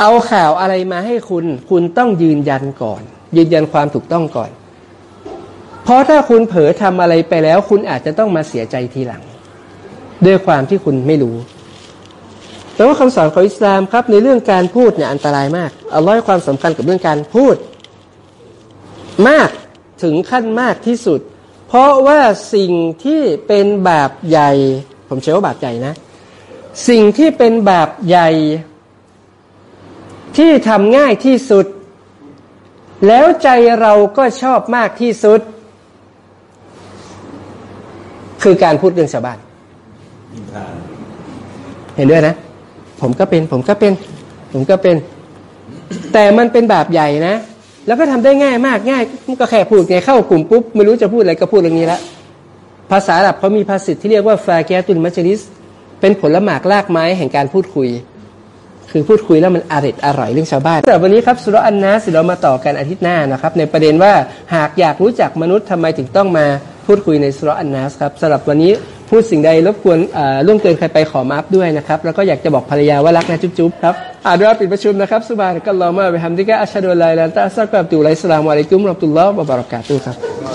เอาข่าวอะไรมาให้คุณ คุณต้องยืนยันก่อน ยืนยันความถูกต้องก่อน เพราะถ้าคุณเผลอทำอะไรไปแล้ว คุณอาจจะต้องมาเสียใจทีหลัง ด้วยความที่คุณไม่รู้ แต่ว่าคำสอนของอิสลามครับ ในเรื่องการพูดเนี่ยอันตรายมากเอาล้อยความสำคัญกับเรื่องการพูด มากถึงขั้นมากที่สุด เพราะว่าสิ่งที่เป็นบาปใหญ่ ผมใช้ว่าบาปใหญ่นะ สิ่งที่เป็นบาปใหญ่ ที่ทำง่ายที่สุด แล้วใจเราก็ชอบมากที่สุด คือการพูดเรื่องชาวบ้านเห็นด้วยนะ ผมก็เป็น ผมก็เป็น ผมก็เป็น แต่มันเป็นบาปใหญ่นะ แล้วก็ทำได้ง่ายมากง่ายก็แค่พูดไงเข้ากลุ่มปุ๊บไม่รู้จะพูดอะไรก็พูดเรื่องนี้ละภาษาอาหรับเขามีภาษิตที่เรียกว่าฟาเกตุนมัจลิส เป็นผลหมากลากไม้แห่งการพูดคุย คือพูดคุยแล้วมันอร่อยอร่อยเรื่องชาวบ้านสำหรับวันนี้ครับสุรอันนาสิเรามาต่อกันอาทิตย์หน้านะครับ ในประเด็นว่าหากอยากรู้จักมนุษย์ทำไมถึงต้องมา พูดคุยในสุรอันนัสครับสำหรับวันนี้พูดสิ่งใดรบกวนเอ่อล่วงเกินใครไปขอมาฟด้วยนะครับ แล้วก็อยากจะบอกภรรยาว่ารักนะจุ๊บๆครับอ่าด้วยปิดประชุมนะครับสุบานกัลลอฮ์มาไปฮัมดิกะอัชฮะดุอัลลันตาฮะอิลลัลลอฮ์อัสตัฆฟิรุลลสลามุอะลัยกุมรับตุลลอฮ์บะบารักาตุครับ